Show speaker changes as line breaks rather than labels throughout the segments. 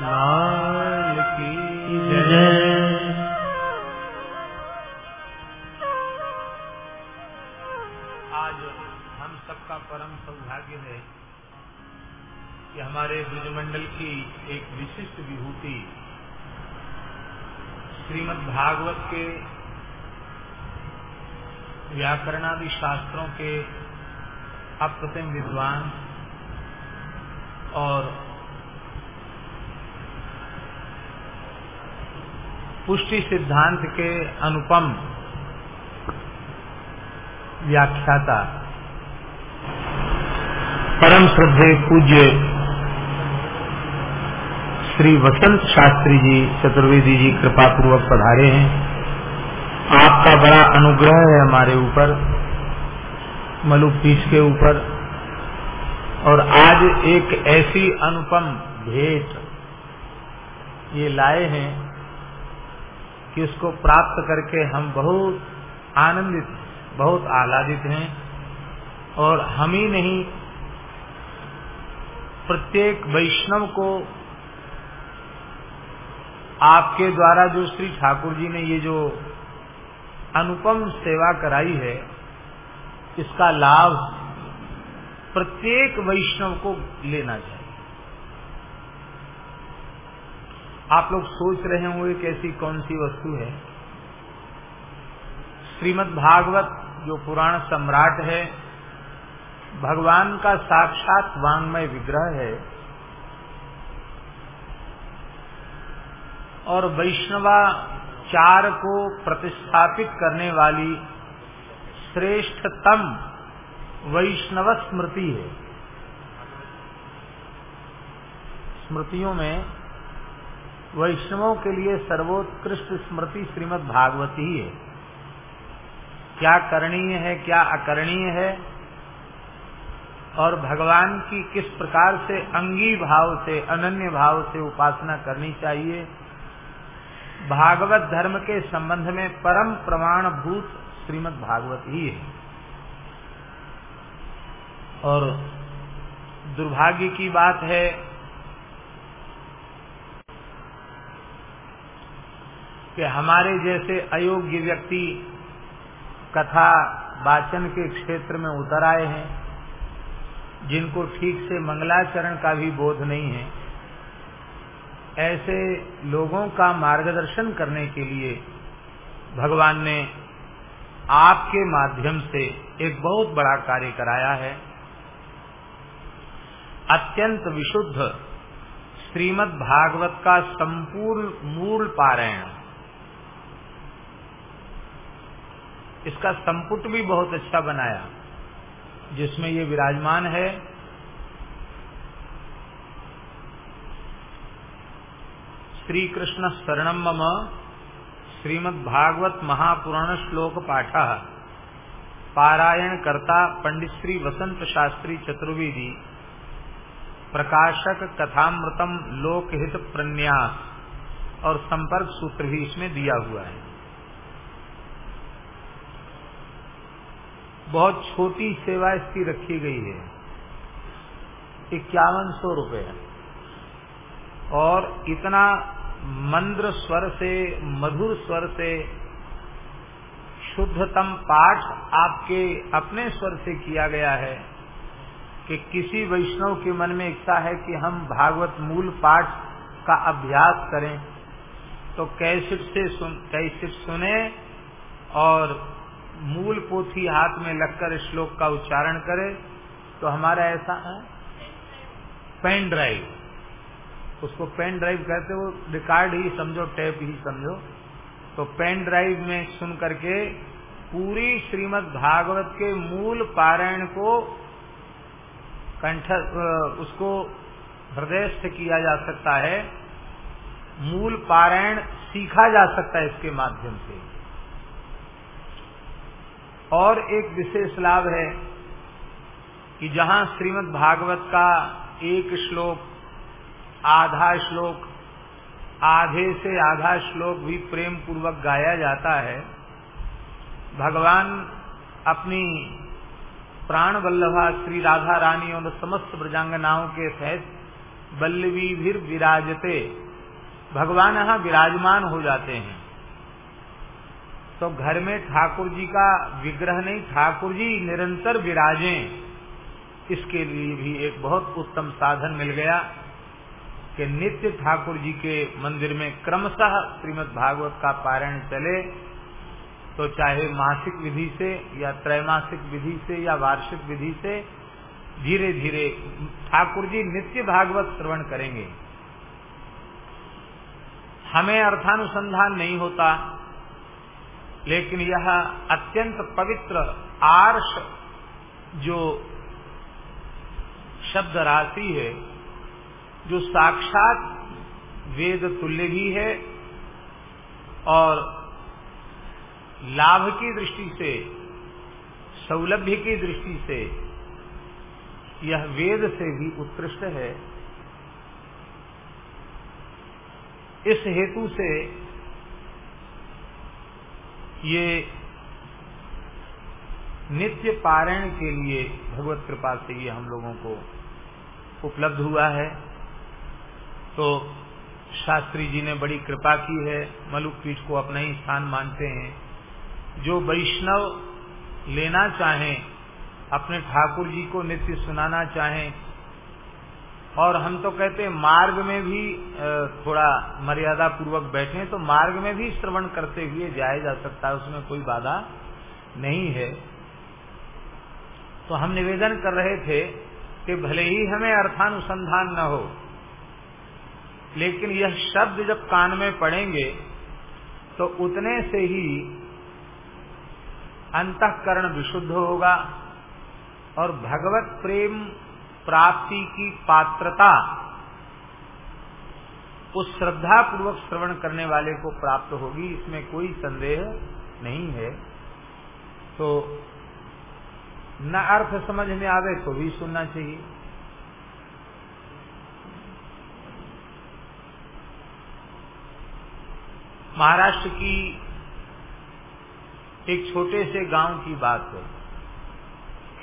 आज हम सबका परम सौभाग्य है कि हमारे ब्रजमंडल की एक विशिष्ट विभूति, श्रीमद् भागवत के व्याकरणादि शास्त्रों के अप्रतिम विद्वान और पुष्टि सिद्धांत के अनुपम व्याख्याता। परम श्रद्धे पूज्य श्री वसंत शास्त्री जी, चतुर्वेदी जी कृपा पूर्वक पधारे हैं। आपका बड़ा अनुग्रह है हमारे ऊपर मलुक के ऊपर, और आज एक ऐसी अनुपम भेंट ये लाए हैं कि उसको प्राप्त करके हम बहुत आनंदित, बहुत आह्लादित हैं। और हम ही नहीं, प्रत्येक वैष्णव को आपके द्वारा जो श्री ठाकुर जी ने ये जो अनुपम सेवा कराई है, इसका लाभ प्रत्येक वैष्णव को लेना चाहिए। आप लोग सोच रहे होंगे कि ऐसी कौन सी वस्तु है। श्रीमद् भागवत जो पुराण सम्राट है, भगवान का साक्षात वांग्मय विग्रह है और वैष्णवाचार को प्रतिस्थापित करने वाली श्रेष्ठतम वैष्णव स्मृति है। स्मृतियों में वैष्णवों के लिए सर्वोत्कृष्ट स्मृति श्रीमद भागवती ही। है क्या करणीय है, क्या अकरणीय है? और भगवान की किस प्रकार से अंगी भाव से, अनन्य भाव से उपासना करनी चाहिए? भागवत धर्म के संबंध में परम प्रमाण भूत श्रीमद भागवत ही है। और दुर्भाग्य की बात है कि हमारे जैसे अयोग्य व्यक्ति कथा वाचन के क्षेत्र में उतर आए हैं, जिनको ठीक से मंगलाचरण का भी बोध नहीं है, ऐसे लोगों का मार्गदर्शन करने के लिए भगवान ने आपके माध्यम से एक बहुत बड़ा कार्य कराया है। अत्यंत विशुद्ध श्रीमद् भागवत का संपूर्ण मूल पारायण इसका संपुट भी बहुत अच्छा बनाया, जिसमें ये विराजमान है। श्री कृष्ण शरणम मम श्रीमद् भागवत महापुराण श्लोक पाठ। पारायण करता पंडित श्री वसंत शास्त्री चतुर्वेदी। प्रकाशक कथामृतम लोकहित प्रन्यास। और संपर्क सूत्र भी इसमें दिया हुआ है। बहुत छोटी सेवा इसकी रखी गई है। इक्यावन सौ रुपये और इतना मंद्र स्वर से, मधुर स्वर से, शुद्धतम पाठ आपके अपने स्वर से किया गया है कि किसी वैष्णव के मन में इच्छा है कि हम भागवत मूल पाठ का अभ्यास करें। तो कैसेट से सुन, कैसेट सुने और मूल पोथी हाथ में लगकर श्लोक का उच्चारण करे तो हमारा ऐसा है, पेन ड्राइव। उसको पेन ड्राइव कहते हो, रिकॉर्ड ही समझो, टेप ही समझो। तो पेन ड्राइव में सुन करके पूरी श्रीमद् भागवत के मूल पारायण को कंठ उसको हृदय हृदयस्थ किया जा सकता है, मूल पारायण सीखा जा सकता है इसके माध्यम से। और एक विशेष लाभ है कि जहाँ श्रीमद् भागवत का एक श्लोक, आधा श्लोक, आधे से आधा श्लोक भी प्रेम पूर्वक गाया जाता है, भगवान अपनी प्राण वल्लभा श्री राधा रानी और समस्त ब्रजांगनाओं के सहित बल्लवी भी विराजते। भगवान यहाँ विराजमान हो जाते हैं। तो घर में ठाकुर जी का विग्रह नहीं, ठाकुर जी निरंतर विराजें। इसके लिए भी एक बहुत उत्तम साधन मिल गया कि नित्य ठाकुर जी के मंदिर में क्रमशः श्रीमद भागवत का पारायण चले तो चाहे मासिक विधि से या त्रैमासिक विधि से या वार्षिक विधि से धीरे धीरे ठाकुर जी नित्य भागवत श्रवण करेंगे। हमें अर्थानुसंधान नहीं होता लेकिन यह अत्यंत पवित्र आर्ष जो शब्द राशि है, जो साक्षात वेद तुल्य भी है और लाभ की दृष्टि से, सौलभ्य की दृष्टि से यह वेद से भी उत्कृष्ट है। इस हेतु से ये नित्य पारायण के लिए भगवत कृपा से ये हम लोगों को उपलब्ध हुआ है। तो शास्त्री जी ने बड़ी कृपा की है मलुक पीठ को अपना ही स्थान मानते हैं। जो वैष्णव लेना चाहें, अपने ठाकुर जी को नित्य सुनाना चाहें और हम तो कहते हैं मार्ग में भी थोड़ा मर्यादा पूर्वक बैठे तो मार्ग में भी श्रवण करते हुए जाया जा सकता है, उसमें कोई बाधा नहीं है। तो हम निवेदन कर रहे थे कि भले ही हमें अर्थानुसंधान न हो, लेकिन यह शब्द जब कान में पड़ेंगे तो उतने से ही अंतकरण विशुद्ध होगा और भगवत प्रेम प्राप्ति की पात्रता, उस श्रद्धा पूर्वक श्रवण करने वाले को प्राप्त होगी, इसमें कोई संदेह नहीं है। तो न अर्थ समझ में आवे तो भी सुनना चाहिए। महाराष्ट्र की एक छोटे से गाँव की बात है,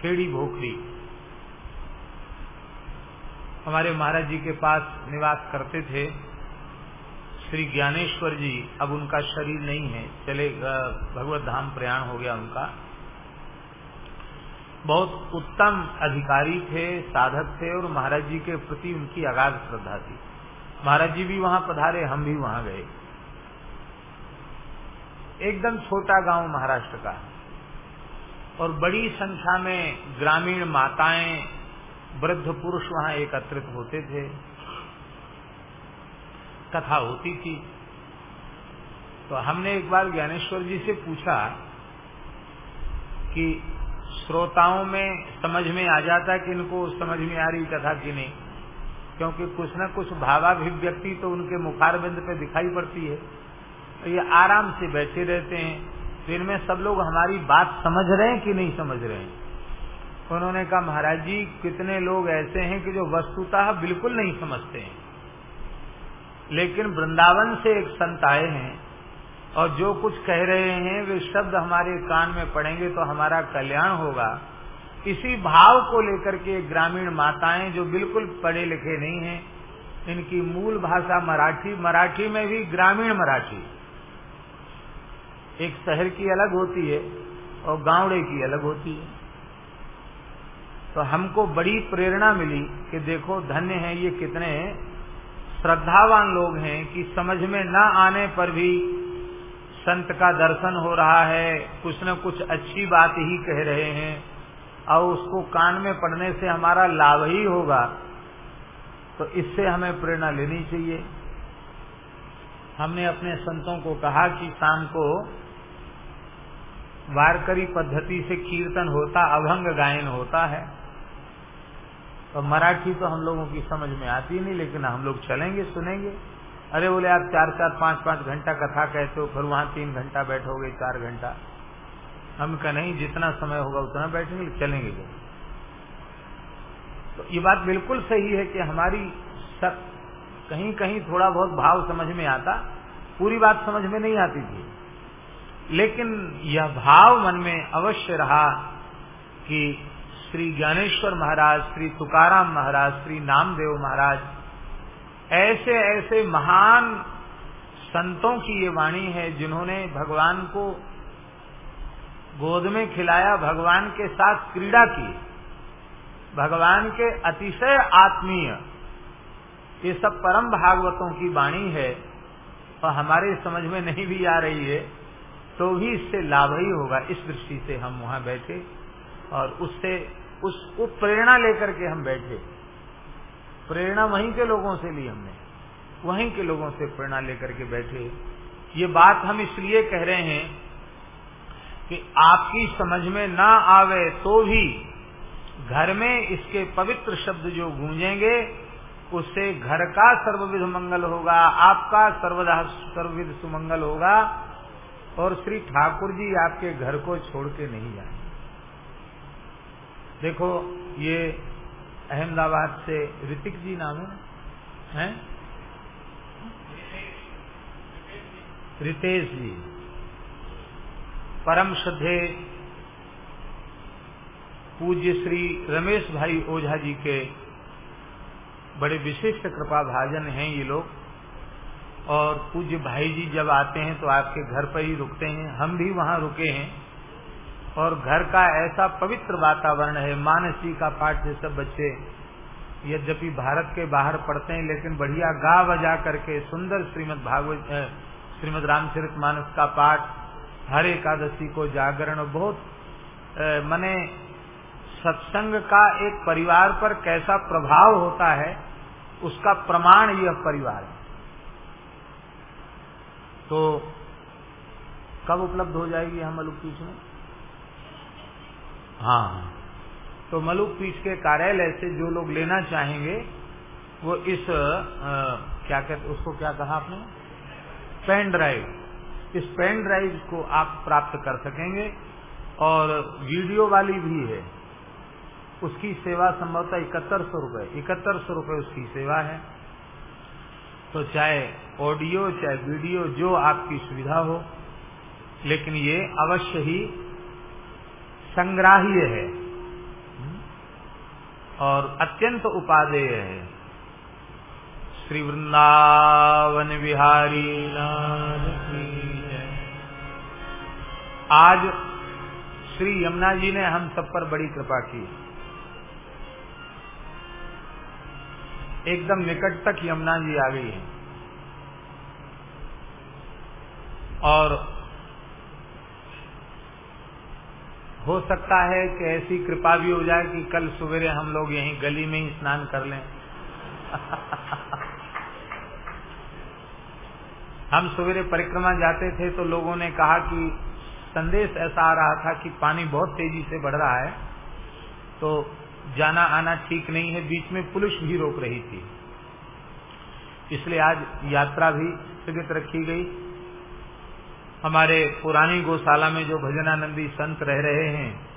खेड़ी भोखरी। हमारे महाराज जी के पास निवास करते थे। श्री ज्ञानेश्वर जी, अब उनका शरीर नहीं है। चले भगवत धाम प्रयाण हो गया उनका। बहुत उत्तम अधिकारी थे, साधक थे और महाराज जी के प्रति उनकी अगाध श्रद्धा थी। महाराज जी भी वहाँ पधारे, हम भी वहाँ गए। एकदम छोटा गाँव महाराष्ट्र का। और बड़ी संख्या में ग्रामीण माताएँ वृद्ध पुरुष वहाँ एकत्रित होते थे। कथा होती थी। तो हमने एक बार ज्ञानेश्वर जी से पूछा कि श्रोताओं में समझ में आ जाता कि इनको समझ में आ रही कथा की नहीं? क्योंकि कुछ न कुछ भावाभिव्यक्ति तो उनके मुखारबिंद पे दिखाई पड़ती है। तो ये आराम से बैठे रहते हैं। तो इनमें सब लोग हमारी बात समझ रहे हैं कि नहीं समझ रहे हैं? उन्होंने कहा, महाराज जी, कितने लोग ऐसे हैं कि जो वस्तुतः बिल्कुल नहीं समझते हैं। लेकिन वृंदावन से एक संत आए हैं और जो कुछ कह रहे हैं, वे शब्द हमारे कान में पड़ेंगे तो हमारा कल्याण होगा। इसी भाव को लेकर के ग्रामीण माताएँ जो बिल्कुल पढ़े लिखे नहीं हैं, इनकी मूल भाषा मराठी मराठी में भी ग्रामीण मराठी। एक शहर की अलग होती है और गांवड़े की अलग होती है। तो हमको बड़ी प्रेरणा मिली कि देखो धन्य है ये कितने श्रद्धावान लोग हैं कि समझ में न आने पर भी संत का दर्शन हो रहा है, कुछ न कुछ अच्छी बात ही कह रहे हैं। और उसको कान में पड़ने से हमारा लाभ ही होगा। तो इससे हमें प्रेरणा लेनी चाहिए। हमने अपने संतों को कहा कि शाम को वारकरी पद्धति से कीर्तन होता, अभंग गायन होता है। तो मराठी तो हम लोगों की समझ में आती नहीं, लेकिन हम लोग चलेंगे, सुनेंगे। अरे बोले, आप चार चार, पाँच पाँच घंटा कथा कहते हो, फिर वहाँ तीन घंटा बैठोगे, चार घंटा। हम कह, नहीं, जितना समय होगा उतना बैठेंगे, चलेंगे तो ये बात बिल्कुल सही है कि हमारी सब कहीं कहीं थोड़ा बहुत भाव समझ में आता, पूरी बात समझ में नहीं आती थी। लेकिन यह भाव मन में अवश्य रहा कि श्री ज्ञानेश्वर महाराज, श्री तुकाराम महाराज, श्री नामदेव महाराज, ऐसे ऐसे महान संतों की ये वाणी है जिन्होंने भगवान को गोद में खिलाया, भगवान के साथ क्रीड़ा की। भगवान के अतिशय आत्मीय ये सब परम भागवतों की वाणी है और हमारे समझ में नहीं भी आ रही है तो भी इससे लाभ ही होगा। इस दृष्टि से हम वहाँ बैठे और उससे उस प्रेरणा लेकर के हम बैठे। प्रेरणा वहीं के लोगों से ली हमने। वहीं के लोगों से प्रेरणा लेकर के बैठे। ये बात हम इसलिए कह रहे हैं कि आपकी समझ में ना आवे तो भी घर में इसके पवित्र शब्द जो गूंजेंगे, उससे घर का सर्वविध मंगल होगा, आपका सर्वदा सर्वविध सुमंगल होगा और श्री ठाकुर जी आपके घर को छोड़ के नहीं जाएँगे। देखो, ये अहमदाबाद से ऋतिक जी नाम है, हैं? रितेश जी। परम श्रद्धे पूज्य श्री रमेश भाई ओझा जी के बड़े विशिष्ट कृपा भाजन हैं ये लोग। और पूज्य भाई जी जब आते हैं तो आपके घर पर ही रुकते हैं। हम भी वहाँ रुके हैं। और घर का ऐसा पवित्र वातावरण है, मानसी का पाठ ये सब बच्चे यद्यपि भारत के बाहर पढ़ते हैं, लेकिन बढ़िया गा बजा करके सुंदर श्रीमद भागवत श्रीमद रामचरित मानस का पाठ, हर एकादशी को जागरण बहुत मने सत्संग का एक परिवार पर कैसा प्रभाव होता है, उसका प्रमाण यह परिवार है। तो कब उपलब्ध हो जाएगी हम पीठ में हाँ। तो मलुक पीठ के कार्यालय से जो लोग लेना चाहेंगे वो इस आ, क्या कहते उसको क्या कहा आपने? पेन ड्राइव इस पेन ड्राइव को आप प्राप्त कर सकेंगे और वीडियो वाली भी है। उसकी सेवा संभवतः इकहत्तर सौ रुपये इकहत्तर सौ रुपये उसकी सेवा है। तो चाहे ऑडियो चाहे वीडियो जो आपकी सुविधा हो लेकिन ये अवश्य ही संग्राह्य है। और अत्यंत उपादेय है। श्री वृंदावन बिहारी आज श्री यमुना जी ने हम सब पर बड़ी कृपा की। एकदम निकट तक यमुना जी आ गई है। और हो सकता है कि ऐसी कृपा भी हो जाए कि कल सवेरे हम लोग यहीं गली में ही स्नान कर लें। हम सवेरे परिक्रमा जाते थे तो लोगों ने कहा कि संदेश ऐसा आ रहा था कि पानी बहुत तेज़ी से बढ़ रहा है तो जाना आना ठीक नहीं है। बीच में पुलिस भी रोक रही थी। इसलिए आज यात्रा भी स्थगित रखी गई। हमारे पुरानी गौशाला में जो भजनानंदी संत रह रहे हैं,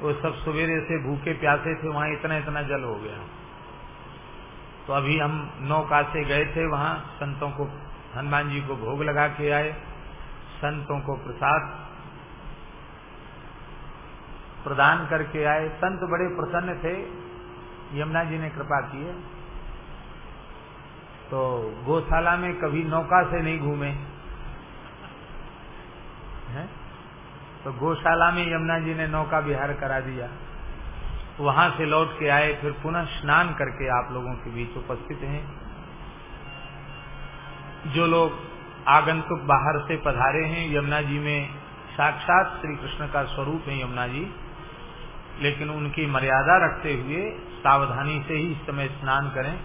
वो सब सवेरे से भूखे प्यासे थे, वहाँ इतना इतना जल हो गया। तो अभी हम नौका से गए थे, वहाँ संतों को, हनुमान जी को भोग लगा के आए, संतों को प्रसाद प्रदान करके आए। संत बड़े प्रसन्न थे, यमुना जी ने कृपा की है। तो गौशाला में कभी नौका से नहीं घूमे। है? तो गौशाला में यमुना जी ने नौका विहार करा दिया। वहाँ से लौट के आए, फिर पुनः स्नान करके आप लोगों के बीच उपस्थित हैं। जो लोग आगंतुक बाहर से पधारे हैं, यमुना जी में साक्षात श्री कृष्ण का स्वरूप है यमुना जी। लेकिन उनकी मर्यादा रखते हुए सावधानी से ही इस समय स्नान करें।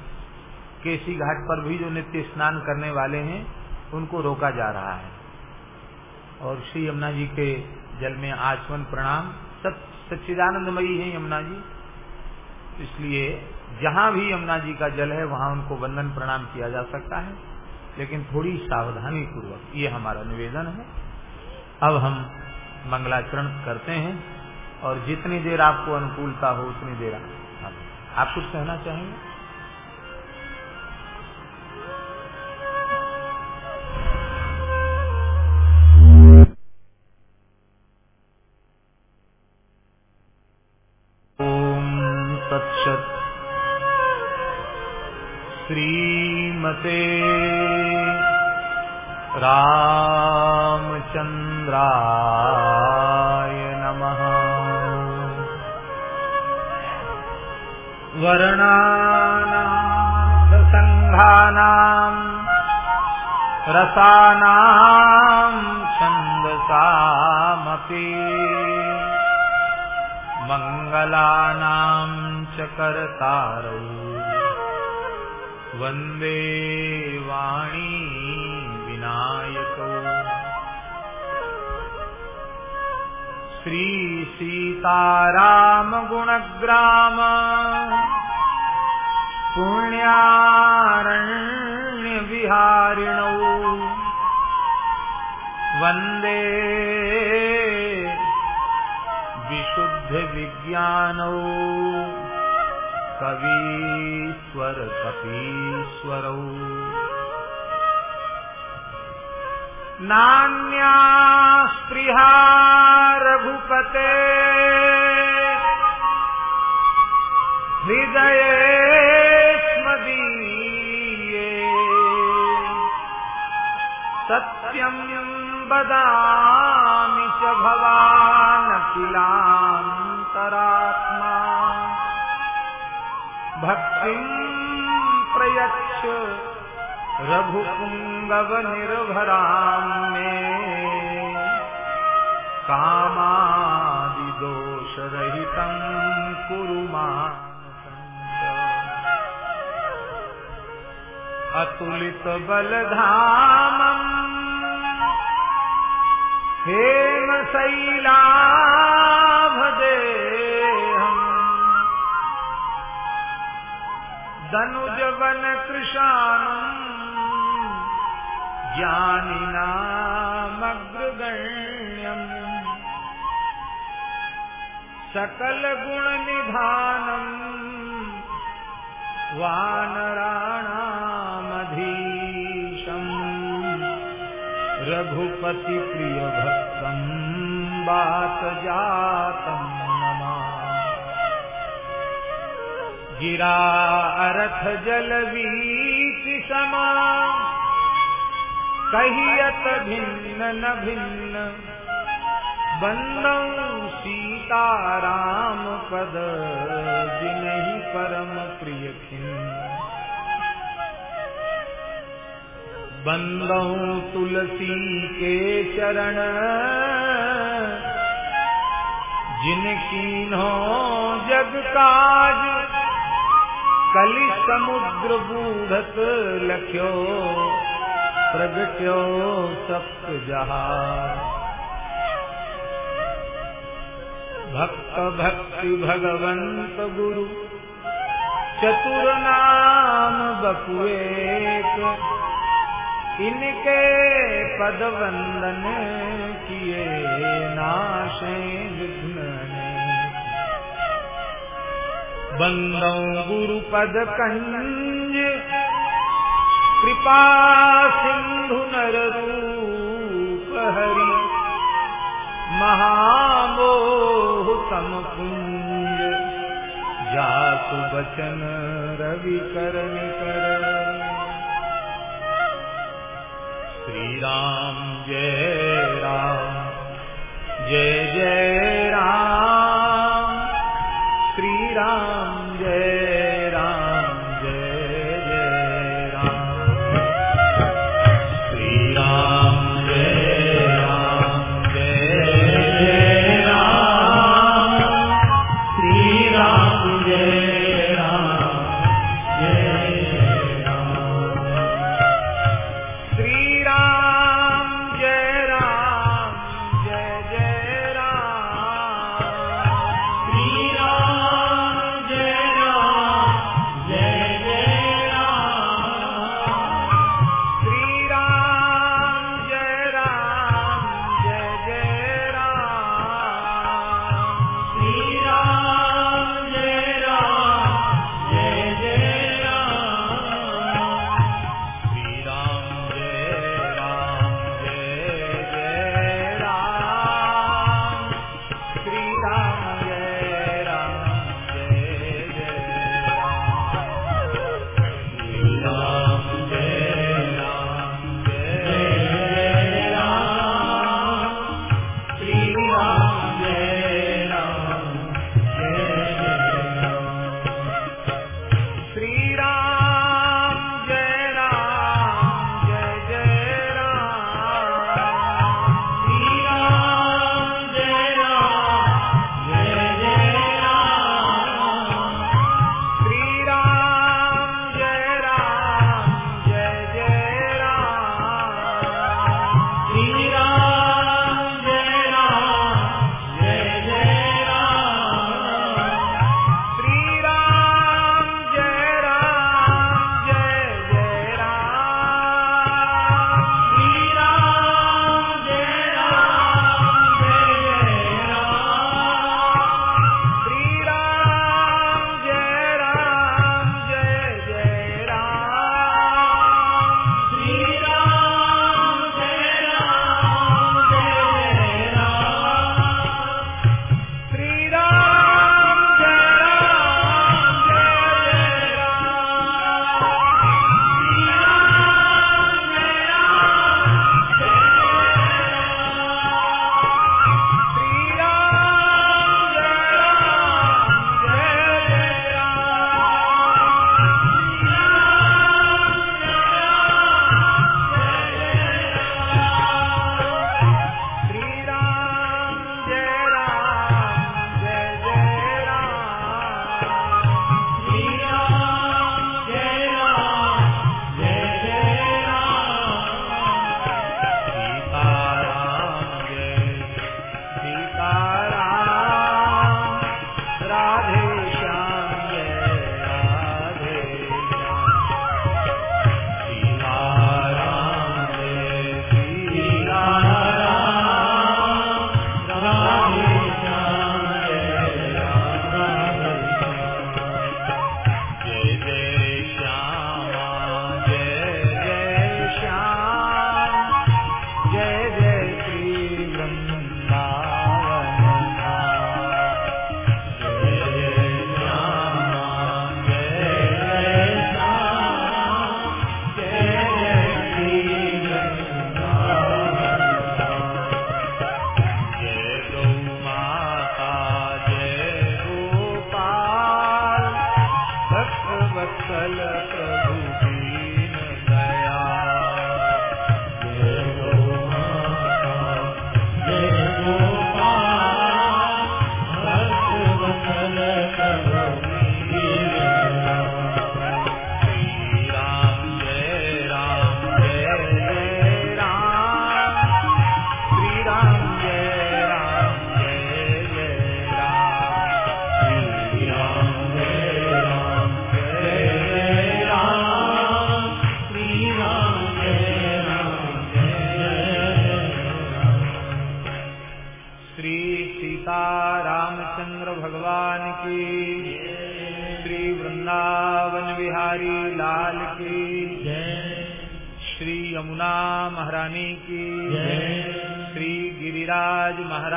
केसी घाट पर भी जो नित्य स्नान करने वाले हैं, उनको रोका जा रहा है। और श्री यमुना जी के जल में आचमन प्रणाम। सब सच्चिदानंदमयी है यमुना जी। इसलिए जहाँ भी यमुना जी का जल है, वहाँ उनको वंदन प्रणाम किया जा सकता है। लेकिन थोड़ी सावधानी पूर्वक ये हमारा निवेदन है। अब हम मंगलाचरण करते हैं और जितनी देर आपको अनुकूलता हो, उतनी देर आप कुछ कहना चाहेंगे? श्रीमते रामचन्द्राय नमः। वर्णानाथसङ्घानाम् रसानाम् छन्दसामपि मङ्गलानाम् च वंदे वाणी विनायकौ। श्रीसीतारामगुणग्राम पुण्यारण्यविहारिणौ वंदे विशुद्धविज्ञानौ कवीश्वर कपीश्वरौ नान्या स्पृहा रघुपते हृदये स्मदीये। सत्यं वदामि च भवानखिलान्तरात्मा भक्तिं प्रयच्छ रघुपुङ्गवनिर्भरां मे। कामादिदोषरहितं कुरु अतुलितबलधामम् हेमशैलाभदेहम् दनुजवनकृशानम् ज्ञानिनामग्रगण्यम् सकलगुणनिधानम् वानराणामधीशम्। रघुपतिप्रियभक्तम् बातजातम् नमा गिरा अरथ जलवीति समा। कहियत भिन्न न भिन्न बंदौ सीताराम पद, जिनहि परम प्रिय बंदौ तुलसी के चरण, जिनकी नो जग काज कलि समुद्र बूढ़त लख्यो, प्रगट्यो सप्त जहाज़। भक्त भक्ति भगवंत गुरु, चतुर नाम बपुएक इनके पद वंदन किए नाशे बंदौ गुरु पद कंज कृपा सिंधु नर रूप हरि। महामोह तम कुंज जासु बचन रवि करन कर श्री राम जय राम। जय जय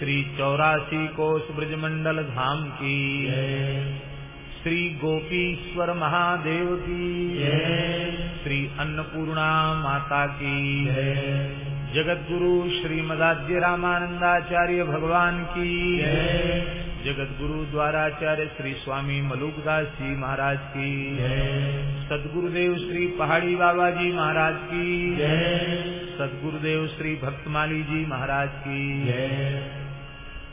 श्री चौरासी कोष ब्रजमंडल धाम की। श्री गोपीश्वर महादेव की। श्री अन्नपूर्णा माता की। जगत गुरु श्रीमदाद्य रामानंदाचार्य भगवान की। जगत गुरु द्वाराचार्य श्री स्वामी मलुकदास जी महाराज की। सदगुरुदेव श्री पहाड़ी बाबा जी महाराज की। सदगुरुदेव श्री भक्तमाली जी महाराज की।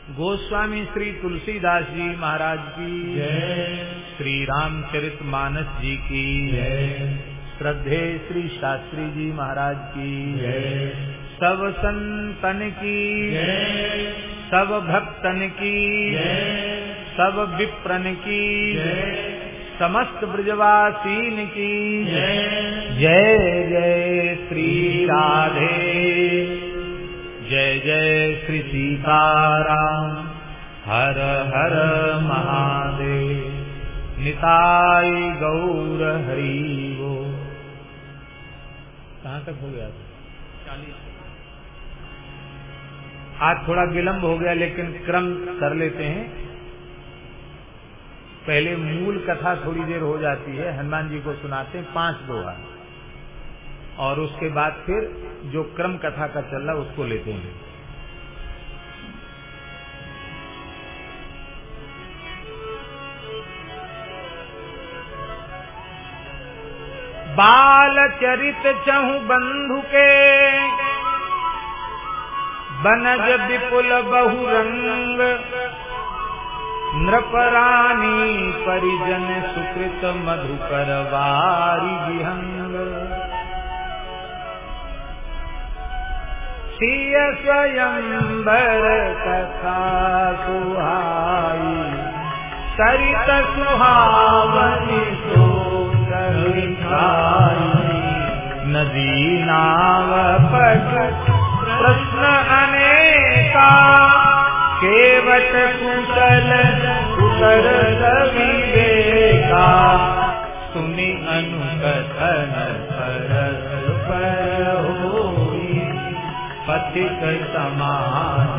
गोस्वामी श्री तुलसीदास जी महाराज की। श्री रामचरित मानस जी की। श्रद्धे श्री शास्त्री जी महाराज की। सब संतन की। सब भक्तन की। सब विप्रन की। समस्त ब्रजवासीन की। जय जय श्री राधे। जय जय श्री सीताराम। हर हर महादेव। निताय गौर हरि वो। कहाँ तक हो गया? चालीस आज थोड़ा विलंब हो गया, लेकिन क्रम कर लेते हैं। पहले मूल कथा थोड़ी देर हो जाती है, हनुमान जी को सुनाते हैं, पाँच दोहा और उसके बाद फिर जो क्रम कथा का चल रहा उसको लेते हैं। बाल चरित चहु बंधु के, बनज विपुल बहुरंग नृपरानी परिजन सुकृत मधुकर वारी विहंग। सिय स्वयंबर कथा सुहाई। सरित सुहावनी नदी नाव पट प्रश्न अनेका। केवट कुशल कुतर विवेका सुनि अनुकथन पथिक समाज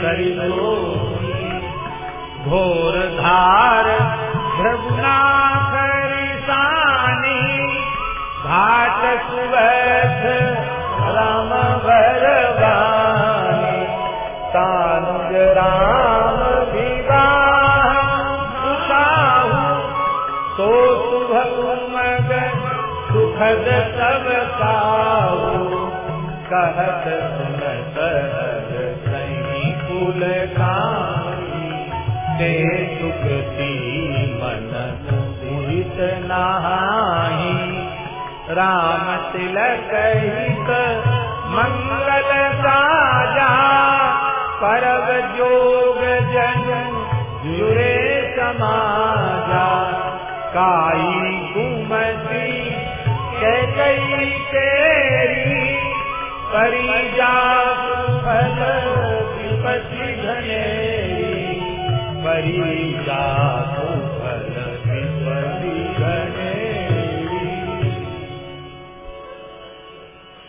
करियो घोर धार भ्रगुनाथ रिसानी घाट सुवध राम भरवानी कहत सुनत सही कुल ते सुखती मन मुहित नहाही राम तिलक हित मंगल साजा परब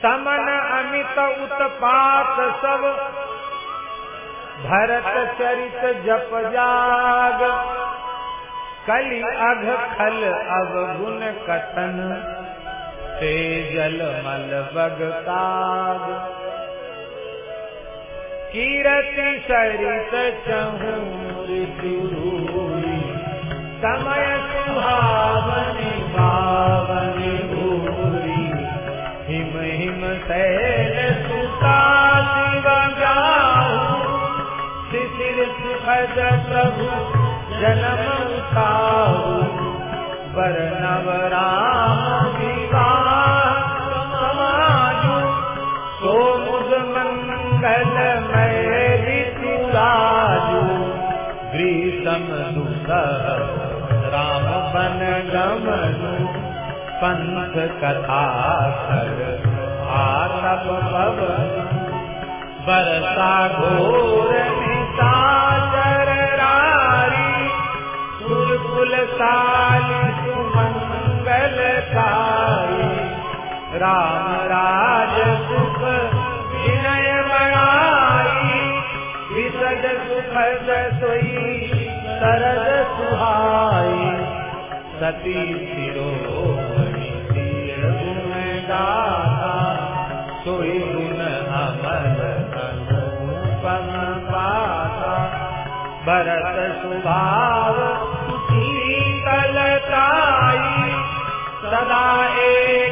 समन अमित उत्पात सब भरत चरित जप जाग। कलि अघ खल अवगुण कथन ते जल मल बग काग। कीरति सरित चहूर समय सुहावन पावन भूरी हिम हिम शैल सुता शिशिर सुखद प्रभु जन्म उठाऊ बर नवराम विवाह गमनु पंथ कथा कर आतप पवन बरसा घोर निशाचर रारी, सुरकुल साली सुमंगलकारी राम राज सुख, विनय बड़ाई विसज सुखद सोई सरद सुहाई। सती शिरोमणि सिय गुण गाथा सोई गुण अमल अनुपम पाता। भरत सुभाव शीतलताई सदा एक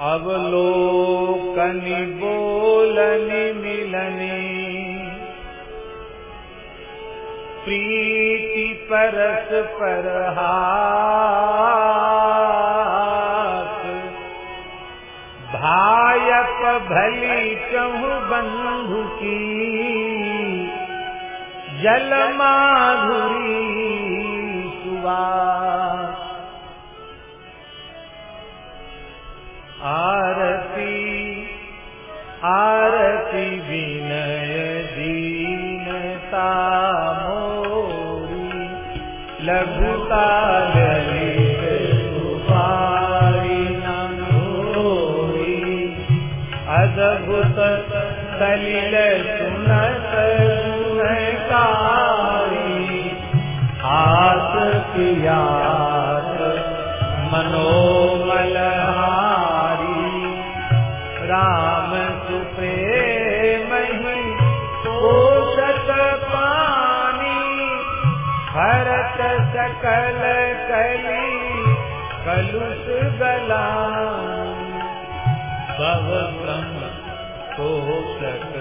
अवलोकनि बोलनि मिलनी। प्रीति परस पर भायप भली चहु बंधु की। जल माधुरी सुवास। आरती आरती विनय दीनता मोरी लघुता अद्भुत सलिल सुनत सुनकारी आस कियात सकल कली कलुष गला। भव ब्रह्म तोषक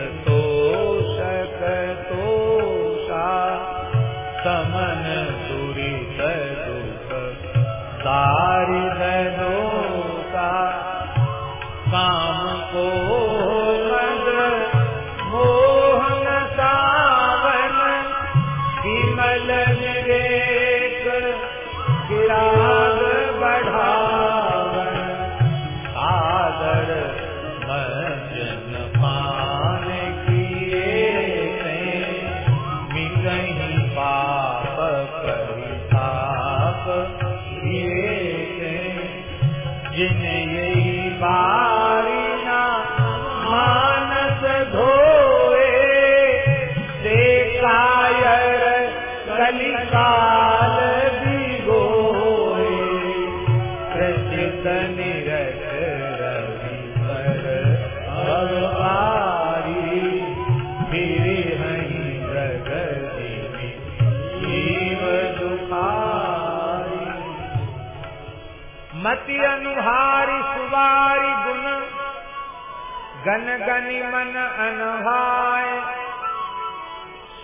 गनि मन अनहाय।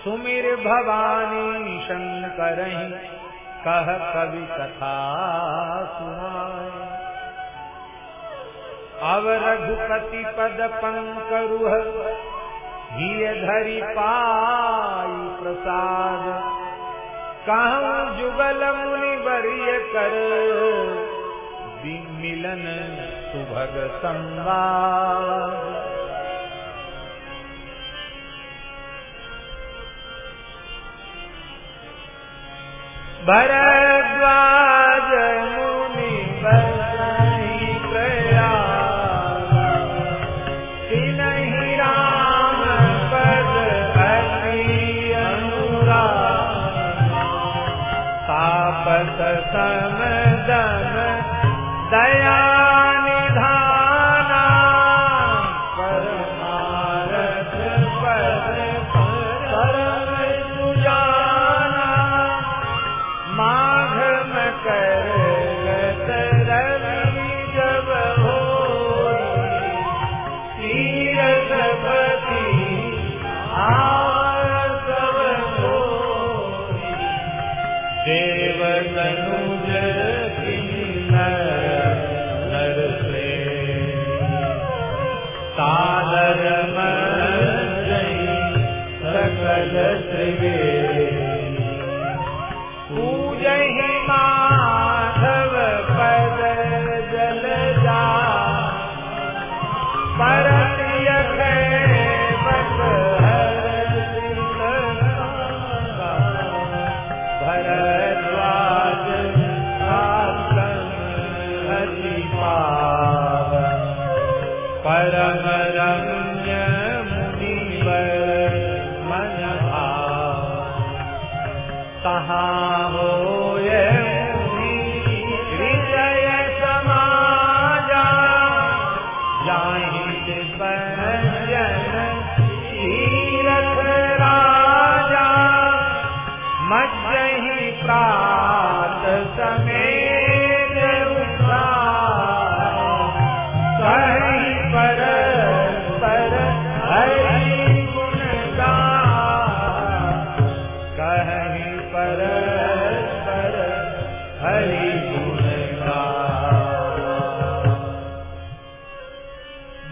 सुमिर भवानी शंकर कह कवि कथा सुनाय। अब रघुपति पद पंकरुह हिय धरि पाई प्रसाद। कहूँ जुगल मुनि बरिय कर मिलन सुभग संवाद। भरद्वा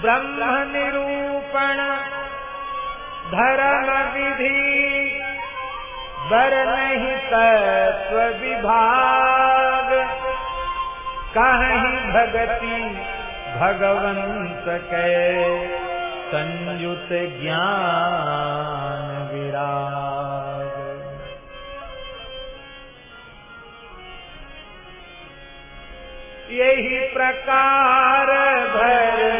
ब्रह्म निरूपण धर्म विधि बर नहीं तत्व विभाग कहीं भगति भगवंत के संयुत ज्ञान विराग। प्रकार भर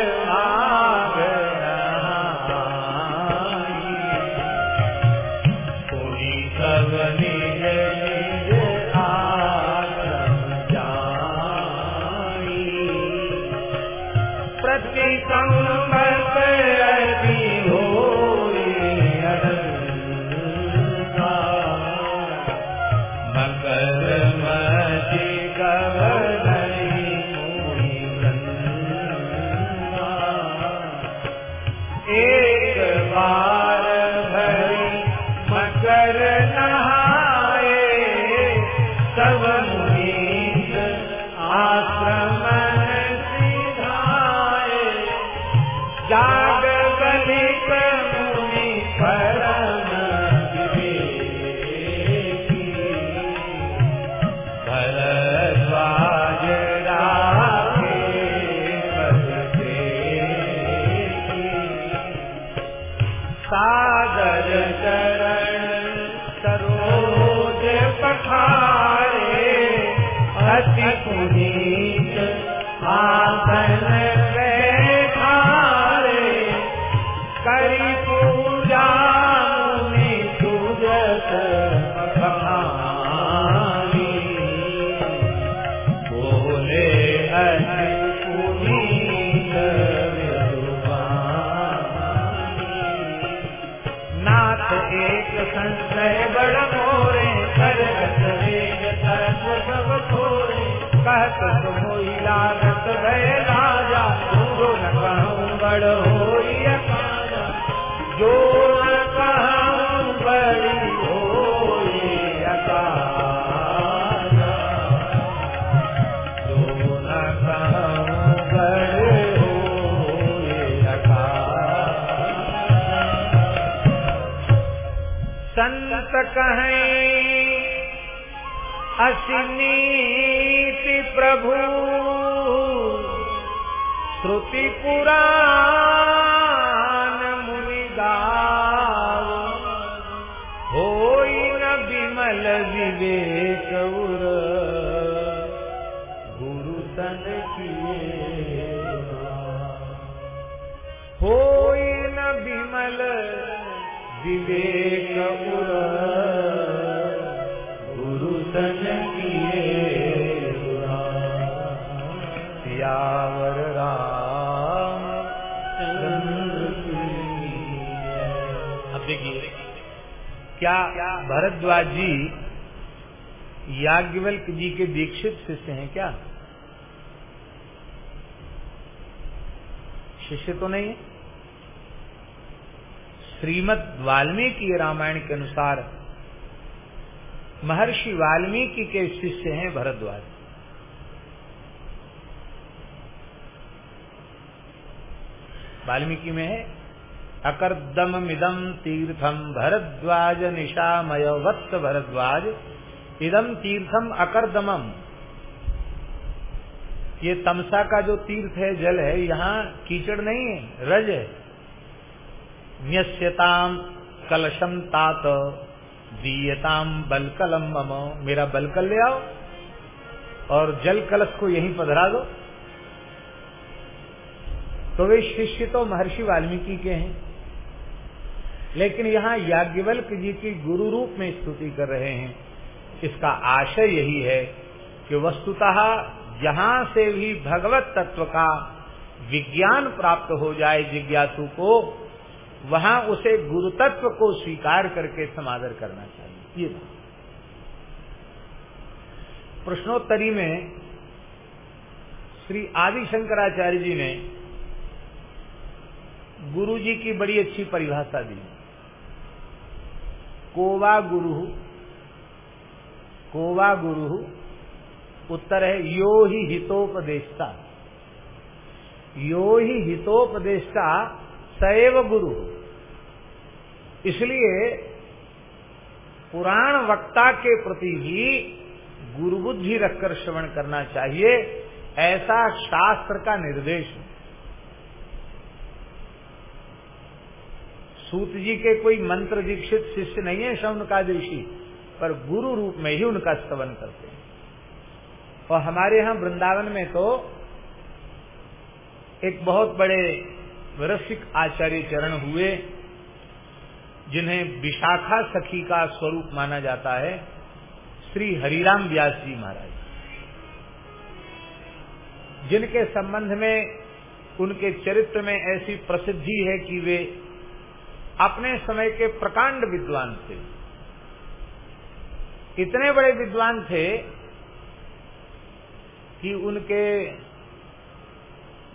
कहें असिनीति प्रभु। श्रुति पुराण मुनिदाव होई न विमल विवेक। भरद्वाज जी याज्ञवल्क जी के दीक्षित शिष्य हैं क्या? शिष्य तो नहीं है। श्रीमद वाल्मीकि रामायण के अनुसार महर्षि वाल्मीकि के शिष्य हैं भरद्वाज। वाल्मीकि में है? अकर्दम मिदम तीर्थम भरद्वाज निशामय वत्स भरद्वाज। इदम तीर्थम अकर्दमम। ये तमसा का जो तीर्थ है, जल है, यहाँ कीचड़ नहीं है, रज है। न्यस्यताम कलशम तात दीयताम बलकलम मम। मेरा बलकल ले आओ और जल कलश को यहीं पधरा दो। तो वे शिष्य तो महर्षि वाल्मीकि के हैं। लेकिन यहाँ याज्ञवल्क जी की गुरु रूप में स्तुति कर रहे हैं। इसका आशय यही है कि वस्तुतः जहाँ से भी भगवत तत्व का विज्ञान प्राप्त हो जाए जिज्ञासु को, वहाँ उसे गुरुतत्व को स्वीकार करके समादर करना चाहिए। ये प्रश्नोत्तरी में श्री आदि शंकराचार्य जी ने गुरु जी की बड़ी अच्छी परिभाषा दी। कोवा गुरु। कोवा गुरु उत्तर है, यो ही हितोपदेष्टा। यो ही हितोपदेष्टा सैव गुरु। इसलिए पुराण वक्ता के प्रति ही गुरुबुद्धि रखकर श्रवण करना चाहिए, ऐसा शास्त्र का निर्देश सूत जी के कोई मंत्र दीक्षित शिष्य नहीं है शवन का ऋषि पर गुरु रूप में ही उनका स्तवन करते हैं। और हमारे यहाँ वृंदावन में तो एक बहुत बड़े रसिक आचार्य चरण हुए, जिन्हें विशाखा सखी का स्वरूप माना जाता है, श्री हरिराम व्यास जी महाराज। जिनके संबंध में, उनके चरित्र में ऐसी प्रसिद्धि है कि वे अपने समय के प्रकांड विद्वान थे। इतने बड़े विद्वान थे कि उनके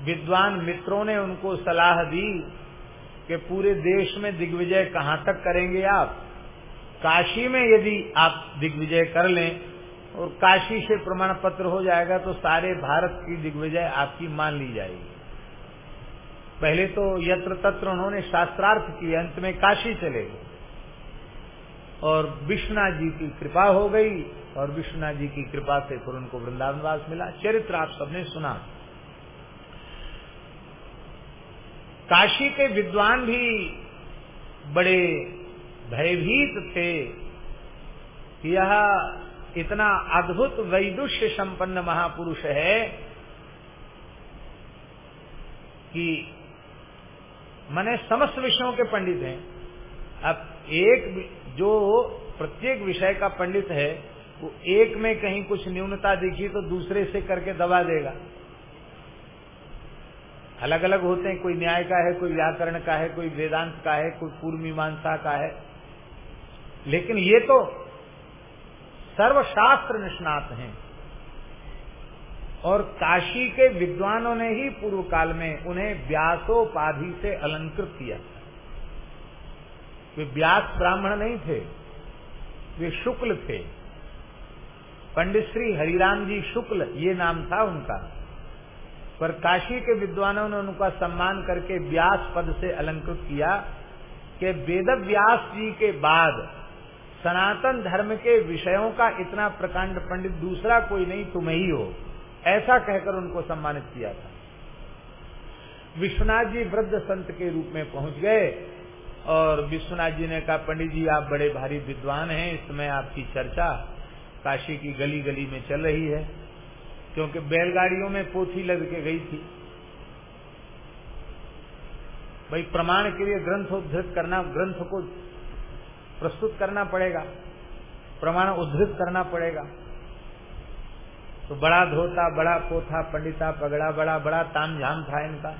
विद्वान मित्रों ने उनको सलाह दी कि पूरे देश में दिग्विजय कहाँ तक करेंगे आप? काशी में यदि आप दिग्विजय कर लें और काशी से प्रमाण पत्र हो जाएगा तो सारे भारत की दिग्विजय आपकी मान ली जाएगी। पहले तो यत्र तत्र उन्होंने शास्त्रार्थ किए, अंत में काशी चले गए। और विश्वनाथ जी की कृपा हो गई, और विश्वनाथ जी की कृपा से फिर उनको वृंदावनवास मिला। चरित्र आप सबने सुना। काशी के विद्वान भी बड़े भयभीत थे यह इतना अद्भुत वैदुष्य संपन्न महापुरुष है कि मैंने समस्त विषयों के पंडित हैं। अब एक जो प्रत्येक विषय का पंडित है, वो एक में कहीं कुछ न्यूनता दिखी तो दूसरे से करके दबा देगा। अलग अलग होते हैं, कोई न्याय का है, कोई व्याकरण का है, कोई वेदांत का है, कोई पूर्व मीमांसा का है। लेकिन ये तो सर्वशास्त्र निष्णात हैं। और काशी के विद्वानों ने ही पूर्व काल में उन्हें व्यासोपाधि से अलंकृत किया। वे व्यास ब्राह्मण नहीं थे, वे शुक्ल थे। पंडित श्री हरिराम जी शुक्ल, ये नाम था उनका। पर काशी के विद्वानों ने उनका सम्मान करके व्यास पद से अलंकृत किया कि वेद व्यास जी के बाद सनातन धर्म के विषयों का इतना प्रकांड पंडित दूसरा कोई नहीं तुम ही हो। ऐसा कहकर उनको सम्मानित किया था। विश्वनाथ जी वृद्ध संत के रूप में पहुँच गए और विश्वनाथ जी ने कहा, पंडित जी, आप बड़े भारी विद्वान हैं, इस समय आपकी चर्चा काशी की गली गली में चल रही है, क्योंकि बैलगाड़ियों में पोथी लग के गई थी। भाई, प्रमाण के लिए ग्रंथ उद्धृत करना, ग्रंथ को प्रस्तुत करना पड़ेगा, प्रमाण उद्धृत करना पड़ेगा। तो बड़ा धोता, बड़ा पोथा, पंडिता पगड़ा, बड़ा बड़ा ताम झाम था इनका।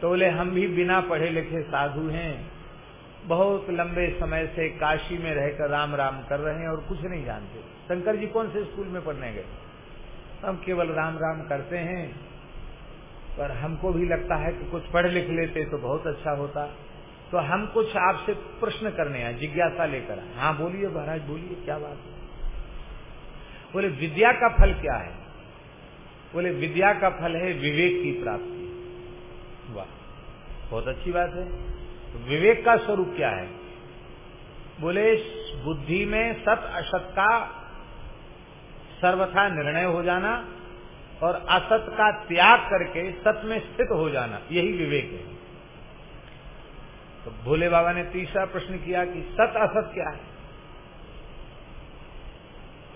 तो बोले, हम भी बिना पढ़े लिखे साधु हैं। बहुत लंबे समय से काशी में रहकर राम राम कर रहे हैं और कुछ नहीं जानते। शंकर जी कौन से स्कूल में पढ़ने गए? हम केवल राम राम करते हैं। पर हमको भी लगता है कि कुछ पढ़ लिख लेते तो बहुत अच्छा होता। तो हम कुछ आपसे प्रश्न करने आए, जिज्ञासा लेकर हाँ बोलिए महाराज, बोलिए, क्या बात है? बोले, विद्या का फल क्या है? बोले, विद्या का फल है विवेक की प्राप्ति। वाह, बहुत अच्छी बात है। तो विवेक का स्वरूप क्या है? बोले, बुद्धि में सत असत का सर्वथा निर्णय हो जाना और असत का त्याग करके सत में स्थित हो जाना, यही विवेक है। तो भोले बाबा ने तीसरा प्रश्न किया कि सत असत क्या है?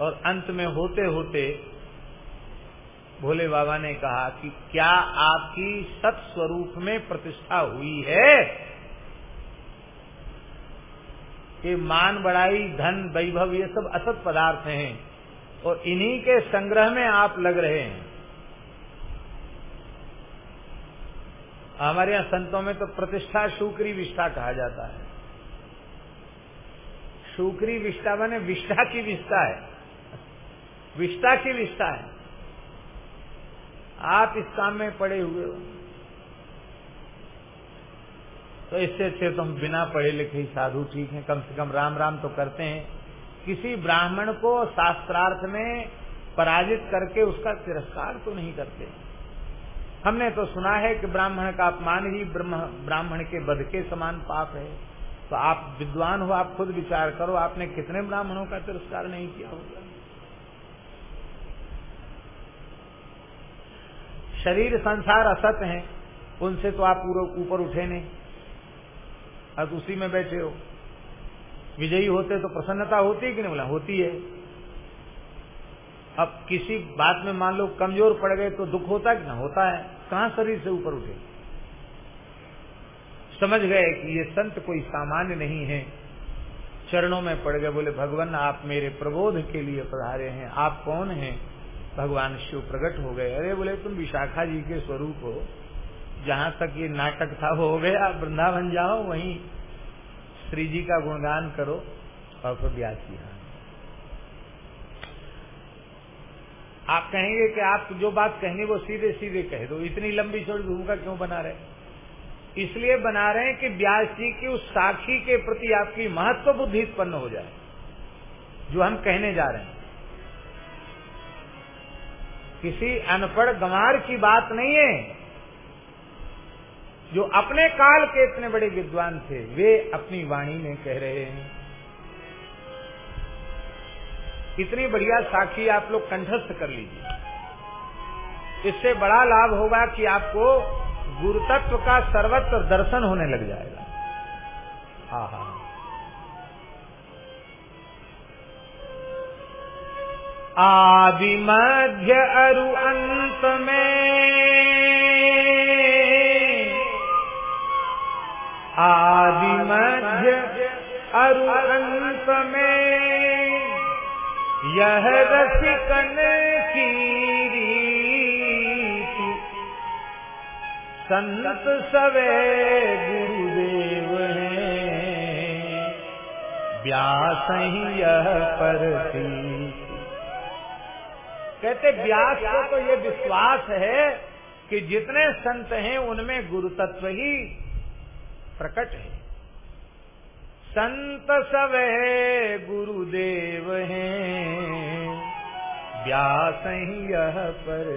और अंत में होते होते भोले बाबा ने कहा कि क्या आपकी सत स्वरूप में प्रतिष्ठा हुई है? कि मान, बड़ाई, धन, वैभव, ये सब असत पदार्थ हैं और इन्हीं के संग्रह में आप लग रहे हैं। हमारे यहाँ संतों में तो प्रतिष्ठा शुक्री विष्ठा कहा जाता है। शुक्री विष्ठा मैंने विष्ठा की विष्ठा है। विष्ठा की विष्ठा है। आप इस काम में पड़े हुए हो। तो इससे अच्छे तो हम बिना पढ़े लिखे साधु ठीक हैं। कम से कम राम राम तो करते हैं। किसी ब्राह्मण को शास्त्रार्थ में पराजित करके उसका तिरस्कार तो नहीं करते। हमने तो सुना है कि ब्राह्मण का अपमान ही ब्राह्मण के बध के समान पाप है। तो आप विद्वान हो, आप खुद विचार करो, आपने कितने ब्राह्मणों का तिरस्कार नहीं किया होगा? शरीर संसार असत है, उनसे तो आप पूरे ऊपर उठे नहीं। अब उसी में बैठे हो। विजयी होते तो प्रसन्नता होती है कि नहीं? बोला, होती है। अब किसी बात में मान लो कमज़ोर पड़ गए तो दुख होता कि ना? होता है। कहाँ शरीर से ऊपर उठे? समझ गए कि ये संत कोई सामान्य नहीं है। चरणों में पड़ गए, बोले, भगवान, आप मेरे प्रबोध के लिए पधारे हैं। आप कौन हैं? भगवान शिव प्रकट हो गए। अरे बोले, तुम विशाखा जी के स्वरूप हो। जहाँ तक ये नाटक था, वो हो गया। वृंदावन जाओ, वहीं श्री जी का गुणगान करो और फिर ब्यास आप कहेंगे कि आप जो बात कहनी, वो सीधे सीधे कह दो। इतनी लंबी चौड़ी भूमिका क्यों बना रहे? इसलिए बना रहे हैं कि ब्यास जी की उस साखी के प्रति आपकी महत्व बुद्धि उत्पन्न हो जाए, जो हम कहने जा रहे हैं। किसी अनपढ़ गंवार की बात नहीं है। जो अपने काल के इतने बड़े विद्वान थे, वे अपनी वाणी में कह रहे हैं। इतनी बढ़िया साखी आप लोग कंठस्थ कर लीजिए। इससे बड़ा लाभ होगा कि आपको गुरुतत्व का सर्वत्र दर्शन होने लग जाएगा। हा हा। आदि मध्य अरु अंत में। आदि मध्य अरु अंत में। यह रसिकन की संत सवे गुरुदेव हैं। व्यास ही यह पर कहते, व्यास को तो ये विश्वास है कि जितने संत हैं, उनमें गुरु तत्व ही प्रकट है। संत सब है, गुरुदेव हैं। व्यास ही यह पर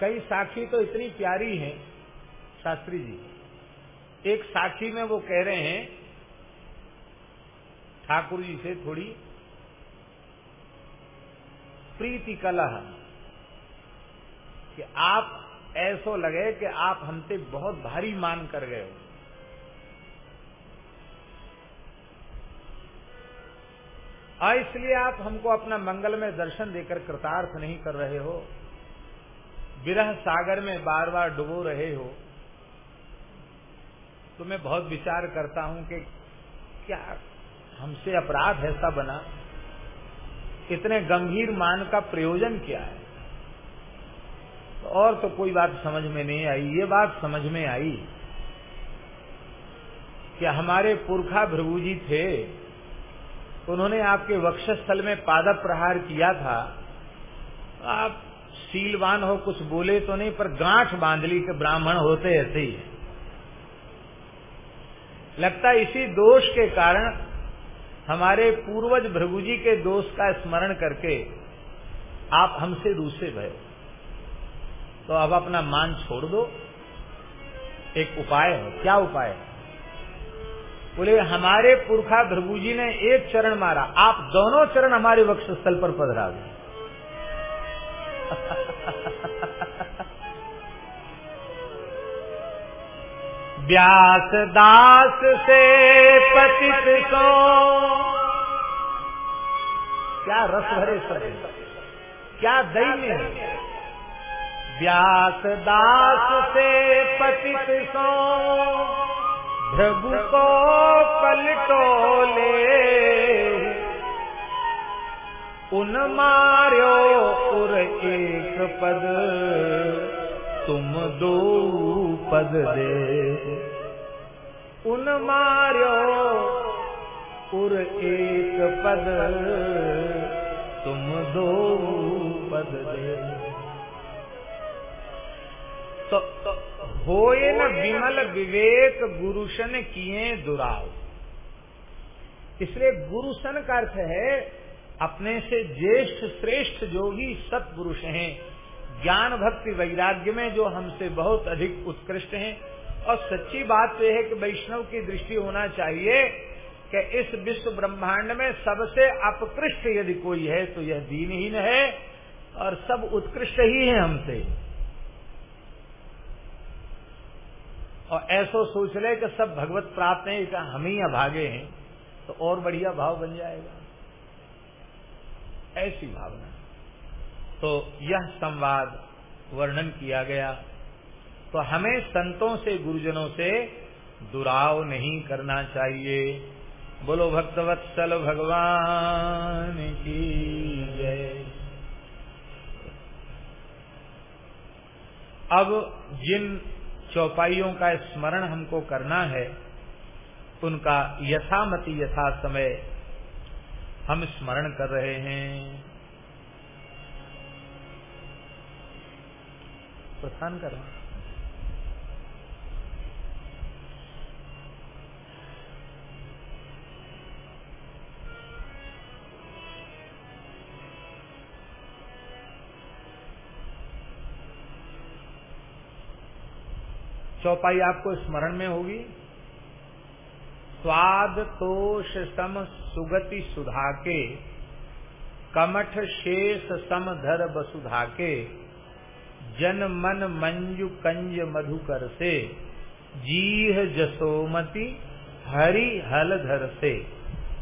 कई साखी तो इतनी प्यारी हैं, शास्त्री जी। एक साखी में वो कह रहे हैं, ठाकुर जी से थोड़ी प्रीति कलह। कि आप ऐसो लगे कि आप हमसे बहुत भारी मान कर गए हो। और इसलिए आप हमको अपना मंगल में दर्शन देकर कृतार्थ नहीं कर रहे हो। विरह सागर में बार बार डुबो रहे हो। तो मैं बहुत विचार करता हूँ कि क्या हमसे अपराध ऐसा बना? इतने गंभीर मान का प्रयोजन क्या है। तो और तो कोई बात समझ में नहीं आई, ये बात समझ में आई कि हमारे पुरखा भृगु जी थे, उन्होंने आपके वक्षस्थल में पादप प्रहार किया था। आप शीलवान हो, कुछ बोले तो नहीं, पर गांठ बाँध ली के ब्राह्मण होते ऐसे ही लगता इसी दोष के कारण हमारे पूर्वज भृगुजी के दोष का स्मरण करके आप हमसे रूसे भय तो अब अपना मान छोड़ दो। एक उपाय है। क्या उपाय है? बोले, हमारे पुरखा भृगुजी ने एक चरण मारा। आप दोनों चरण हमारे वक्षस्थल पर पधरा दो व्यास दास से पतित सो क्या रस भरे सब क्या दैन्य व्यास दास से पतित सो भ्रभु को पलटोले उन मार्यो उर एक पद। तुम दो पद दे। उन मार्यो। उर एक पद तुम दो पद दे। तो, तो होए न विमल विवेक गुरुशन किए दुराव। इसलिए गुरुसन का अर्थ है अपने से ज्येष्ठ श्रेष्ठ जो भी सत्पुरुष हैं ज्ञान भक्ति वैराग्य में जो हमसे बहुत अधिक उत्कृष्ट हैं और सच्ची बात तो यह है कि वैष्णव की दृष्टि होना चाहिए कि इस विश्व ब्रह्मांड में सबसे अपकृष्ट यदि कोई है तो यह दीनहीन है और सब उत्कृष्ट ही है हमसे। और ऐसा सोच ले कि सब भगवत प्राप्त हैं हम ही अभागे हैं तो और बढ़िया भाव बन जाएगा। ऐसी भावना। तो यह संवाद वर्णन किया गया। तो हमें संतों से, गुरुजनों से दुराव नहीं करना चाहिए। बोलो भक्तवत्सल भगवान की जय। अब जिन चौपाइयों का स्मरण हमको करना है, उनका यथामति यथा समय हम स्मरण कर रहे हैं। प्रस्थान कर रहे चौपाई आपको स्मरण में होगी। स्वाद तोष सम सुगति सुधा के कमठ शेष सम धर बसुधा के जन मन मंजु कंज मधुकर से, जीह जसोमती हरि हलधर से।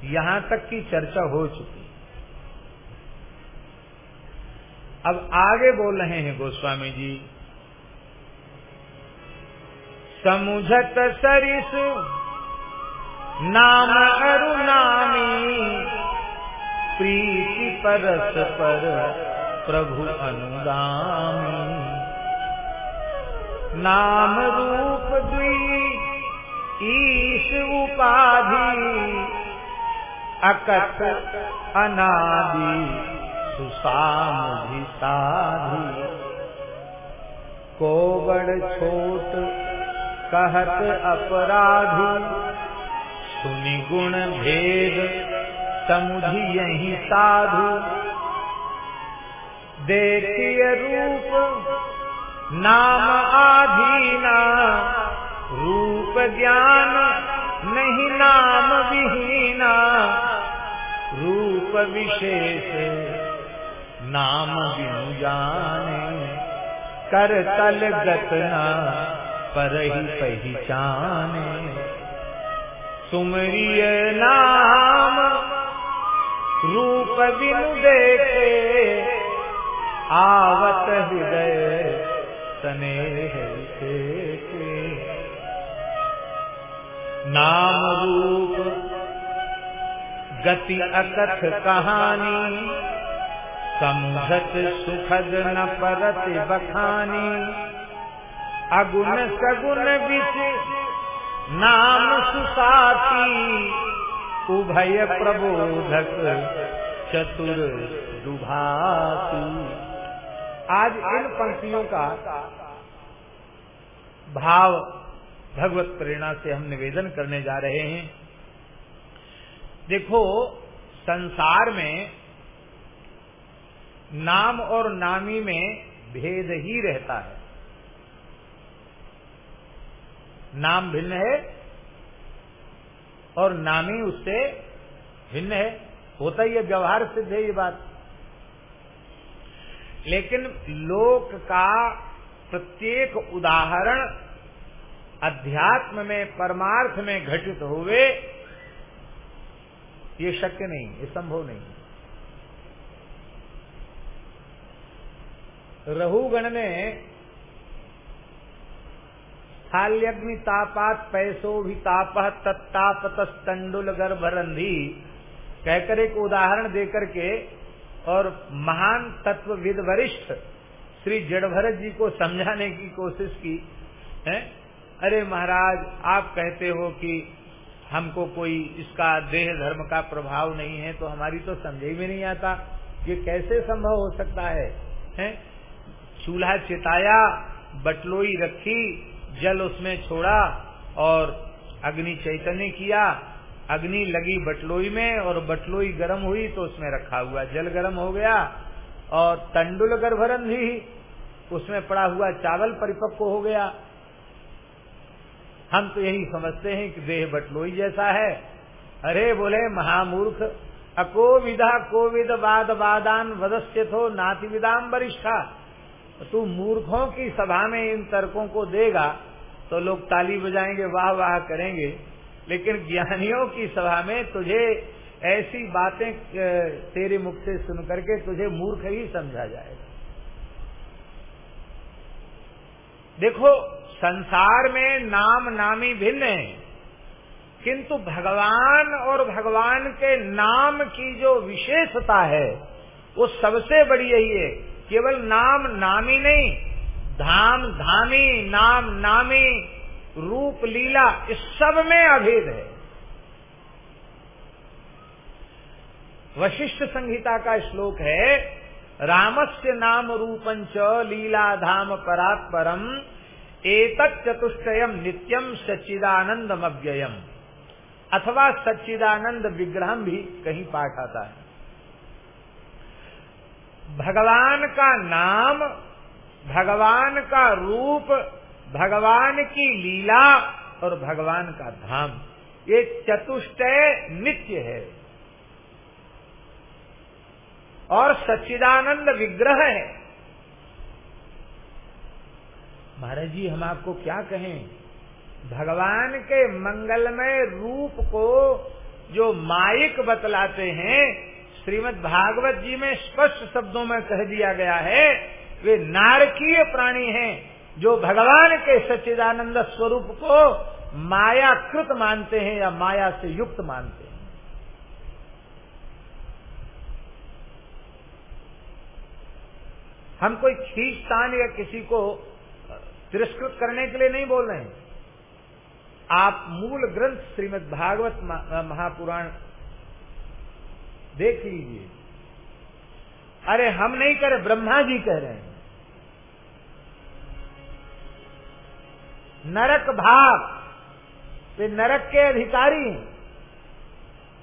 यहाँ तक की चर्चा हो चुकी। अब आगे बोल रहे हैं गोस्वामी जी। समुझत सरिस, नाम अरुणामी प्रीति परस पर प्रभु अनुगामी नाम रूप द्वी, ईश उपाधि, अकथ अनादि सुसामधि साधि। कोबड़ छोट कहत अपराधु। सुनि गुण भेद, समुझि यही साधु। देखिय रूप, नाम आधीना। रूप ज्ञान नहीं, नाम विहीना। रूप विशेष, नाम बिनु जाने। कर तल गतना पर ही पहचाने सुमरिय नाम, रूप बिनु देखे, आवत हृदय स्नेह नाम रूप, गति अकथ कहानी, समझत सुखद न परत बखानी। अगुण सगुण बिच नाम सुसाती उभय प्रबोधक चतुर दुभाती। आज इन पंक्तियों का भाव भगवत प्रेरणा से हम निवेदन करने जा रहे हैं। देखो, संसार में नाम और नामी में भेद ही रहता है। नाम भिन्न है और नामी उससे भिन्न है। होता ही है, व्यवहार सिद्ध है ये बात। लेकिन लोक का प्रत्येक उदाहरण अध्यात्म में, परमार्थ में घटित हुए ये शक्य नहीं, ये संभव नहीं। रहुगण ने स्थाल्यग्नि तापात पैसो भी ताप तत्ताप तंडुल गर्भरंधी कहकर एक उदाहरण देकर के और महान तत्वविद वरिष्ठ श्री जड़भरत जी को समझाने की कोशिश की है? अरे महाराज आप कहते हो कि हमको कोई इसका देह धर्म का प्रभाव नहीं है तो हमारी तो समझे में नहीं आता। ये कैसे संभव हो सकता है, है? चूल्हा चिताया बटलोई रखी जल उसमें छोड़ा और अग्नि चैतन्य किया। अग्नि लगी बटलोई में और बटलोई गर्म हुई तो उसमें रखा हुआ जल गर्म हो गया और तंडुल गर्भरन भी उसमें पड़ा हुआ चावल परिपक्व हो गया। हम तो यही समझते हैं कि देह बटलोई जैसा है। अरे बोले महामूर्ख अको विधा कोविद वाद वादान वदस्य थो नाति विदाम वरिष्ठा तू मूर्खों की सभा में इन तर्कों को देगा तो लोग ताली बजाएँगे, वाह वाह करेंगे। लेकिन ज्ञानियों की सभा में तुझे ऐसी बातें तेरे मुख से सुन करके तुझे मूर्ख ही समझा जाएगा। देखो, संसार में नाम नामी भिन्न है, किंतु भगवान और भगवान के नाम की जो विशेषता है, वो सबसे बड़ी यही है। केवल नाम नामी नहीं, धाम धामी, नाम नामी, रूप लीला, इस सब में अभेद है। वशिष्ठ संहिता का श्लोक है, रामस्य नाम रूपंच लीला धाम परात्परम एतत् चतुष्टयम नित्यम सच्चिदानंदम अव्ययम अथवा सच्चिदानंद विग्रहम भी कहीं पाठ आता है। भगवान का नाम, भगवान का रूप, भगवान की लीला और भगवान का धाम। ये चतुष्टय नित्य है। और सच्चिदानंद विग्रह है। महाराज जी, हम आपको क्या कहें? भगवान के मंगलमय रूप को जो माइक बतलाते हैं श्रीमद् भागवत जी में स्पष्ट शब्दों में कह दिया गया है, वे नारकीय प्राणी हैं, जो भगवान के सच्चिदानंद स्वरूप को मायाकृत मानते हैं या माया से युक्त मानते हैं। हम कोई खींचतान या किसी को तिरस्कृत करने के लिए नहीं बोल रहे हैं। आप मूल ग्रंथ श्रीमद् भागवत महापुराण देख लीजिए। अरे हम नहीं करे ब्रह्मा जी कह रहे हैं। नरक भाग, वे नरक के अधिकारी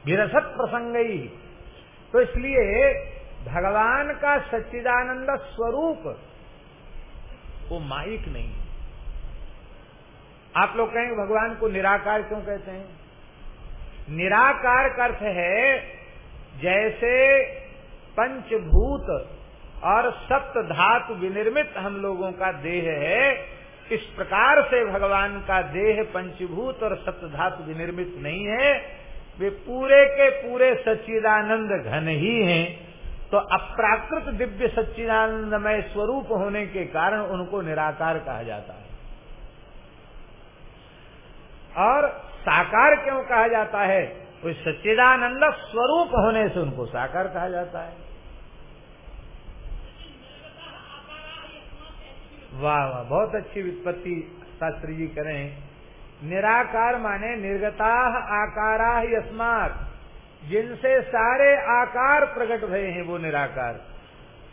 विरसत प्रसंग तो इसलिए भगवान का सच्चिदानंद स्वरूप, वो माइक नहीं है। आप लोग कहेंगे, भगवान को निराकार क्यों कहते हैं? निराकार का अर्थ है जैसे पंचभूत और सप्त धातु विनिर्मित हम लोगों का देह है, इस प्रकार से भगवान का देह पंचभूत और सप्त धातु विनिर्मित नहीं है। वे पूरे के पूरे सच्चिदानंद घन ही हैं। तो अप्राकृत दिव्य सच्चिदानंदमय स्वरूप होने के कारण उनको निराकार कहा जाता है। और साकार क्यों कहा जाता है? वो सच्चिदानंद स्वरूप होने से उनको साकार कहा जाता है। वाह वाह, बहुत अच्छी वित्पत्ति शास्त्री जी करें। निराकार माने निर्गता आकारा यस्मात। जिनसे सारे आकार प्रकट भये हैं, वो निराकार।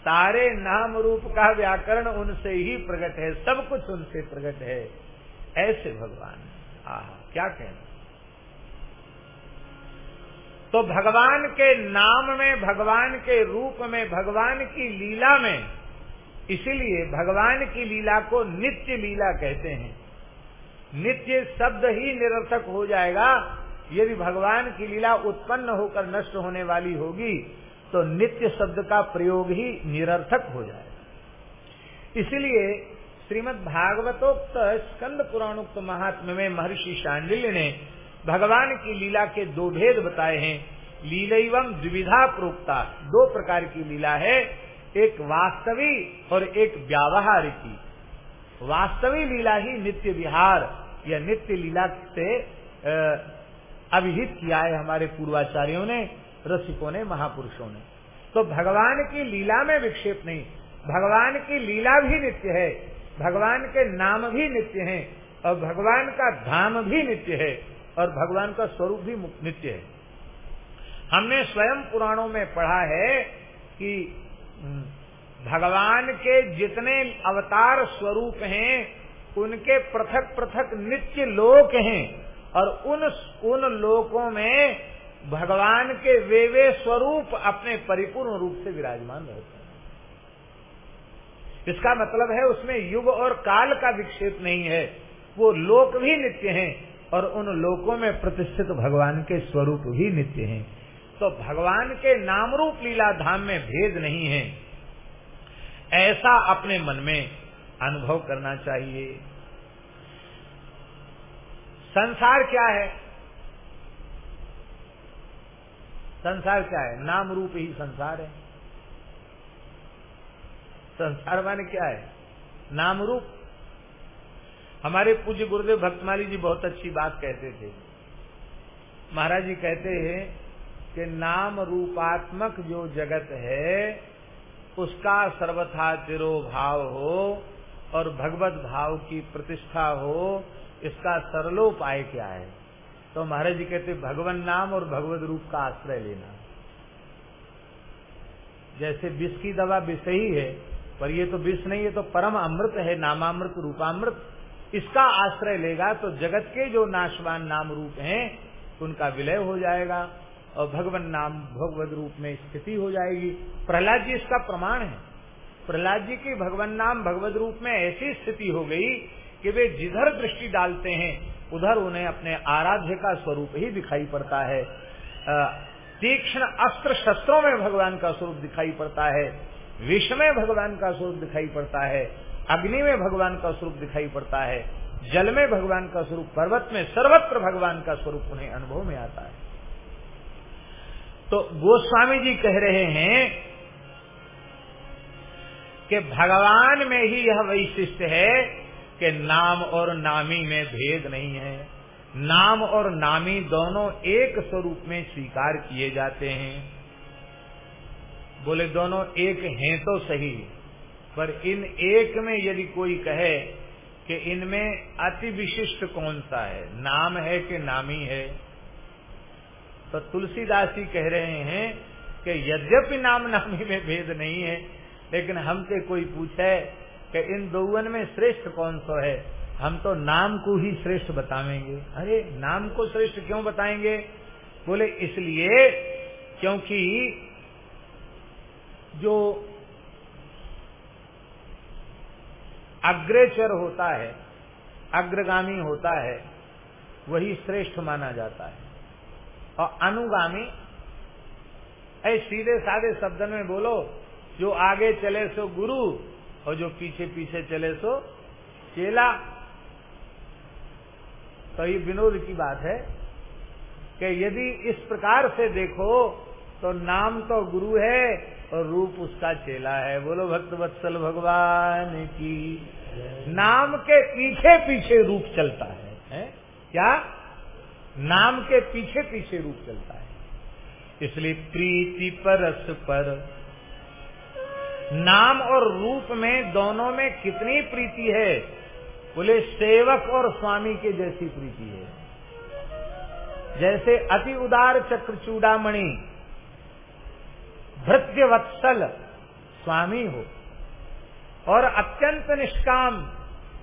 सारे नाम रूप का व्याकरण उनसे ही प्रकट है, सब कुछ उनसे प्रकट है। ऐसे भगवान। आह, क्या कहना? तो भगवान के नाम में, भगवान के रूप में, भगवान की लीला में, इसीलिए भगवान की लीला को नित्य लीला कहते हैं। नित्य शब्द ही निरर्थक हो जाएगा, यदि भगवान की लीला उत्पन्न होकर नष्ट होने वाली होगी तो नित्य शब्द का प्रयोग ही निरर्थक हो जाएगा। इसलिए श्रीमद भागवतोक्त स्कंद पुराणोक्त महात्म में महर्षि शांडिल्य ने भगवान की लीला के दो भेद बताए हैं। लीलैवम द्विविधा प्रोक्ता। दो प्रकार की लीला है। एक वास्तवी और एक व्यावहारिकी। वास्तवी लीला ही नित्य विहार या नित्य लीला से अभिहित किया है हमारे पूर्वाचार्यों ने रसिकों ने, महापुरुषों ने। तो भगवान की लीला में विक्षेप नहीं। भगवान की लीला भी नित्य है। भगवान के नाम भी नित्य हैं और भगवान का धाम भी नित्य है। और भगवान का स्वरूप भी नित्य है। हमने स्वयं पुराणों में पढ़ा है कि भगवान के जितने अवतार स्वरूप हैं, उनके पृथक पृथक नित्य लोक हैं और उन उन लोकों में भगवान के वे वे स्वरूप अपने परिपूर्ण रूप से विराजमान रहते हैं। इसका मतलब है उसमें युग और काल का विक्षेप नहीं है, वो लोक भी नित्य हैं और उन लोकों में प्रतिष्ठित भगवान के स्वरूप भी नित्य हैं। तो भगवान के नाम रूप लीला धाम में भेद नहीं है। ऐसा अपने मन में अनुभव करना चाहिए। संसार क्या है? संसार क्या है? नाम रूप ही संसार है। संसार माने क्या है? नाम रूप हमारे पूज्य गुरुदेव भक्तमाली जी बहुत अच्छी बात कहते थे। महाराज जी कहते हैं कि नाम रूपात्मक जो जगत है, उसका सर्वथा तिरोभाव हो और भगवत भाव की प्रतिष्ठा हो, इसका सरलोपाय क्या है? तो महाराज जी कहते, भगवान नाम और भगवत रूप का आश्रय लेना। जैसे विष की दवा विष ही है, पर ये तो विष नहीं है तो परम अमृत है, नामामृत, रूपामृत। इसका आश्रय लेगा तो जगत के जो नाशवान नाम रूप हैं, उनका विलय हो जाएगा और भगवान नाम भगवत रूप में स्थिति हो जाएगी। प्रहलाद जी इसका प्रमाण है। प्रहलाद जी की भगवान नाम भगवत रूप में ऐसी स्थिति हो गई कि वे जिधर दृष्टि डालते हैं, उधर उन्हें अपने आराध्य का स्वरूप ही दिखाई पड़ता है। तीक्ष्ण अस्त्र शस्त्रों में भगवान का स्वरूप दिखाई पड़ता है, विष में भगवान का स्वरूप दिखाई पड़ता है। अग्नि में भगवान का स्वरूप दिखाई पड़ता है, जल में भगवान का स्वरूप, पर्वत में सर्वत्र भगवान का स्वरूप उन्हें अनुभव में आता है। तो गोस्वामी जी कह रहे हैं कि भगवान में ही यह वैशिष्ट है कि नाम और नामी में भेद नहीं है। नाम और नामी दोनों एक स्वरूप में स्वीकार किए जाते हैं। बोले, दोनों एक हैं तो सही। पर इन एक में यदि कोई कहे कि इनमें अति विशिष्ट कौन सा है, नाम है कि नामी है तो तुलसीदास जी कह रहे हैं कि यद्यपि नाम नामी में भेद नहीं है, लेकिन हमसे कोई पूछे कि इन दोवन में श्रेष्ठ कौन सा है, हम तो नाम को ही श्रेष्ठ बताएँगे अरे, नाम को श्रेष्ठ क्यों बताएँगे? बोले, इसलिए क्योंकि जो अग्रेचर होता है, अग्रगामी होता है, वही श्रेष्ठ माना जाता है। और अनुगामी, ऐ सीधे साधे शब्द में बोलो, जो आगे चले सो गुरु, और जो पीछे पीछे चले सो चेला। तो ये विनोद की बात है कि यदि इस प्रकार से देखो तो नाम तो गुरु है और रूप उसका चेला है। बोलो भक्त वत्सल भगवान की। नाम के पीछे पीछे रूप चलता है, है? क्या? नाम के पीछे पीछे रूप चलता है। इसलिए प्रीति परस पर नाम और रूप में दोनों में कितनी प्रीति है? बोले सेवक और स्वामी के जैसी प्रीति है। जैसे अति उदार चक्र चूड़ामणि भृत्य वत्सल स्वामी हो। और अत्यंत निष्काम,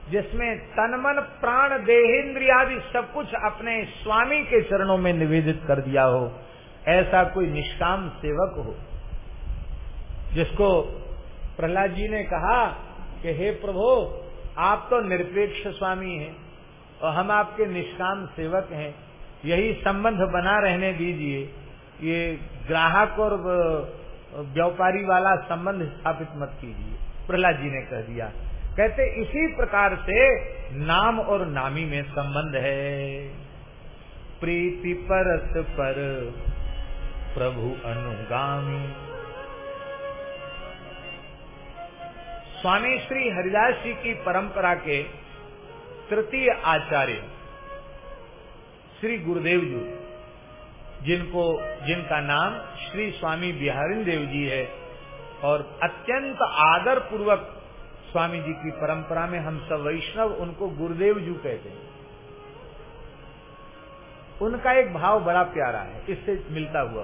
जिसमें तनमन, प्राण, देहेंद्रियादि सब कुछ अपने स्वामी के चरणों में निवेदित कर दिया हो, ऐसा कोई निष्काम सेवक हो। जिसको प्रहलाद जी ने कहा कि, हे प्रभु, आप तो निरपेक्ष स्वामी हैं और हम आपके निष्काम सेवक हैं। यही संबंध बना रहने दीजिए। ये ग्राहक और व्यापारी वाला संबंध स्थापित मत कीजिए। प्रहलाद जी ने कह दिया, कहते, इसी प्रकार से नाम और नामी में संबंध है। प्रीति परत पर प्रभु अनुगामी। स्वामी श्री हरिदास जी की परंपरा के तृतीय आचार्य श्री गुरुदेव जी, जिनको, जिनका नाम श्री स्वामी बिहारी देव जी है और अत्यंत आदर पूर्वक स्वामी जी की परंपरा में हम सब वैष्णव उनको गुरुदेव जी कहते हैं। उनका एक भाव बड़ा प्यारा है, इससे मिलता हुआ।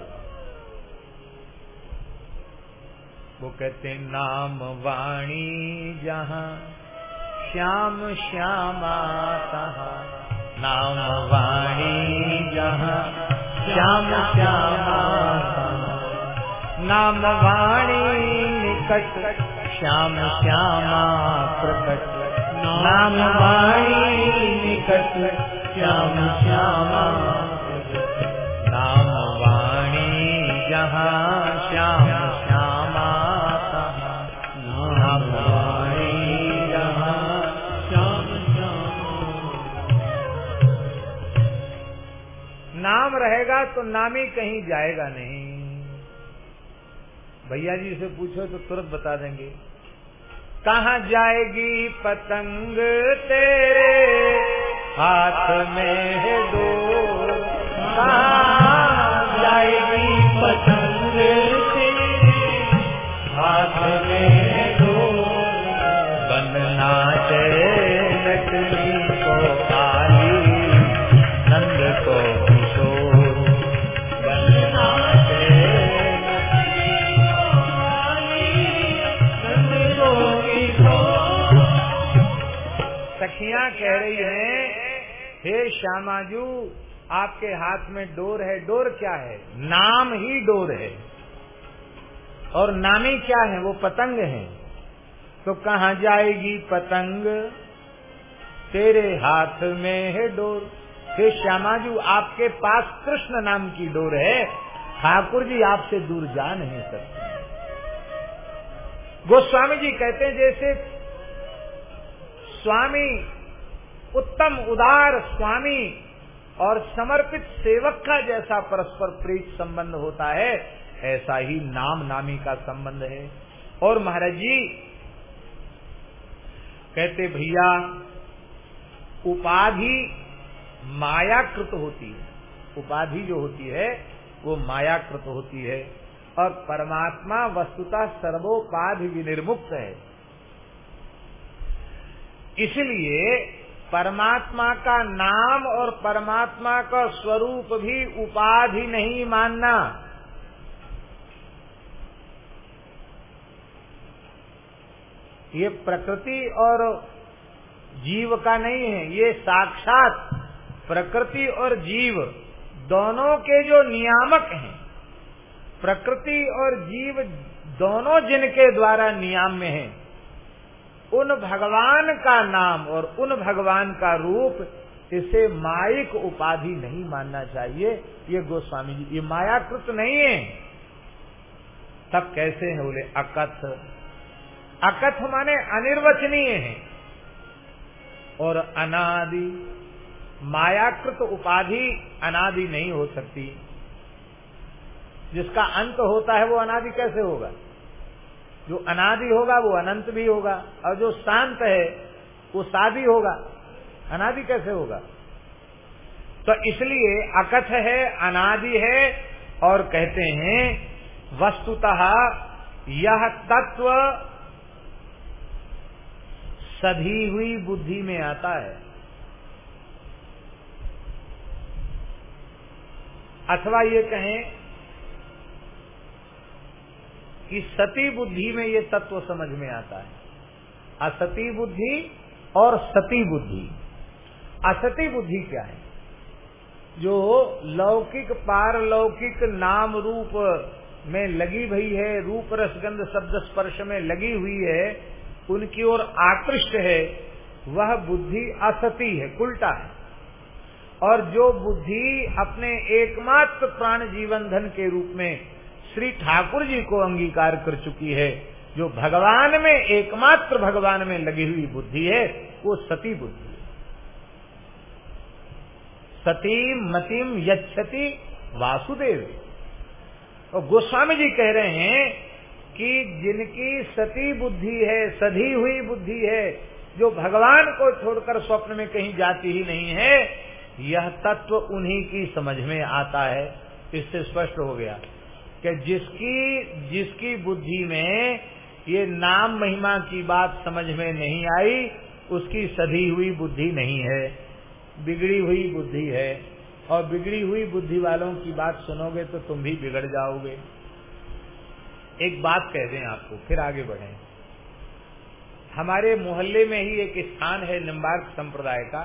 वो कहते हैं, नाम वाणी जहाँ, श्याम श्यामा तहाँ। नाम वाणी जहाँ, श्याम श्यामा नाम वाणी निकट, श्याम श्यामा प्रकट। नाम वाणी निकट, श्याम श्यामा नाम वाणी जहाँ श्याम श्यामा नाम वाणी जहाँ श्याम नाम रहेगा तो नामी कहीं जाएगा नहीं। भैया जी से पूछो तो तुरंत बता देंगे। कहा जाएगी पतंग तेरे हाथ में दो? कहा जाएगी सखियाँ कह रही हैं, हे श्यामाजू, आपके हाथ में डोर है, डोर क्या है? नाम ही डोर है। और नामी क्या है? वो पतंग है। तो कहा जाएगी पतंग? तेरे हाथ में है डोर। हे श्यामाजू, आपके पास कृष्ण नाम की डोर है। ठाकुर जी आपसे दूर जा नहीं सकते। गोस्वामी जी कहते हैं, जैसे स्वामी उत्तम उदार स्वामी और समर्पित सेवक का जैसा परस्पर प्रीत संबंध होता है, ऐसा ही नाम नामी का संबंध है। और महाराज जी, कहते भैया, उपाधि मायाकृत होती है। उपाधि जो होती है, वो मायाकृत होती है। और परमात्मा वस्तुता सर्वोपाधि विनिर्मुक्त है। इसलिए परमात्मा का नाम और परमात्मा का स्वरूप भी उपाधि नहीं मानना। ये प्रकृति और जीव का नहीं है, ये साक्षात प्रकृति और जीव दोनों के जो नियामक हैं, प्रकृति और जीव दोनों जिनके द्वारा नियाम में हैं। उन भगवान का नाम और उन भगवान का रूप इसे माइक उपाधि नहीं मानना चाहिए। ये गोस्वामी जी, ये मायाकृत नहीं है। तब कैसे है बोले, अकथ। अकथ माने अनिर्वचनीय है। और अनादि, मायाकृत उपाधि अनादि नहीं हो सकती। जिसका अंत होता है वो अनादि कैसे होगा? जो अनादि होगा वो अनंत भी होगा और जो शांत है वो सादी होगा। अनादि कैसे होगा? तो इसलिए अकथ है, अनादि है और कहते हैं, वस्तुतः यह तत्व सधी हुई बुद्धि में आता है। अथवा ये कहें कि सती बुद्धि में ये तत्व समझ में आता है। असती बुद्धि और सती बुद्धि असती बुद्धि क्या है? जो लौकिक, पारलौकिक नाम रूप में लगी भई है, रूप रसगंध शब्द, स्पर्श में लगी हुई है, उनकी ओर आकृष्ट है, वह बुद्धि असती है, उल्टा है। और जो बुद्धि अपने एकमात्र प्राण जीवन धन के रूप में श्री ठाकुर जी को अंगीकार कर चुकी है। जो भगवान में, एकमात्र भगवान में लगी हुई बुद्धि है, वो सती बुद्धि है। सतीम मतिम यक्षति वासुदेव। और गोस्वामी जी कह रहे हैं कि जिनकी सती बुद्धि है, सधी हुई बुद्धि है, जो भगवान को छोड़कर स्वप्न में कहीं जाती ही नहीं है, यह तत्व उन्हीं की समझ में आता है। इससे स्पष्ट हो गया। कि जिसकी जिसकी बुद्धि में ये नाम महिमा की बात समझ में नहीं आई, उसकी सधी हुई बुद्धि नहीं है, बिगड़ी हुई बुद्धि है। और बिगड़ी हुई बुद्धि वालों की बात सुनोगे तो तुम भी बिगड़ जाओगे। एक बात कह दें आपको, फिर आगे बढ़े। हमारे मोहल्ले में ही एक स्थान है निम्बार्क संप्रदाय का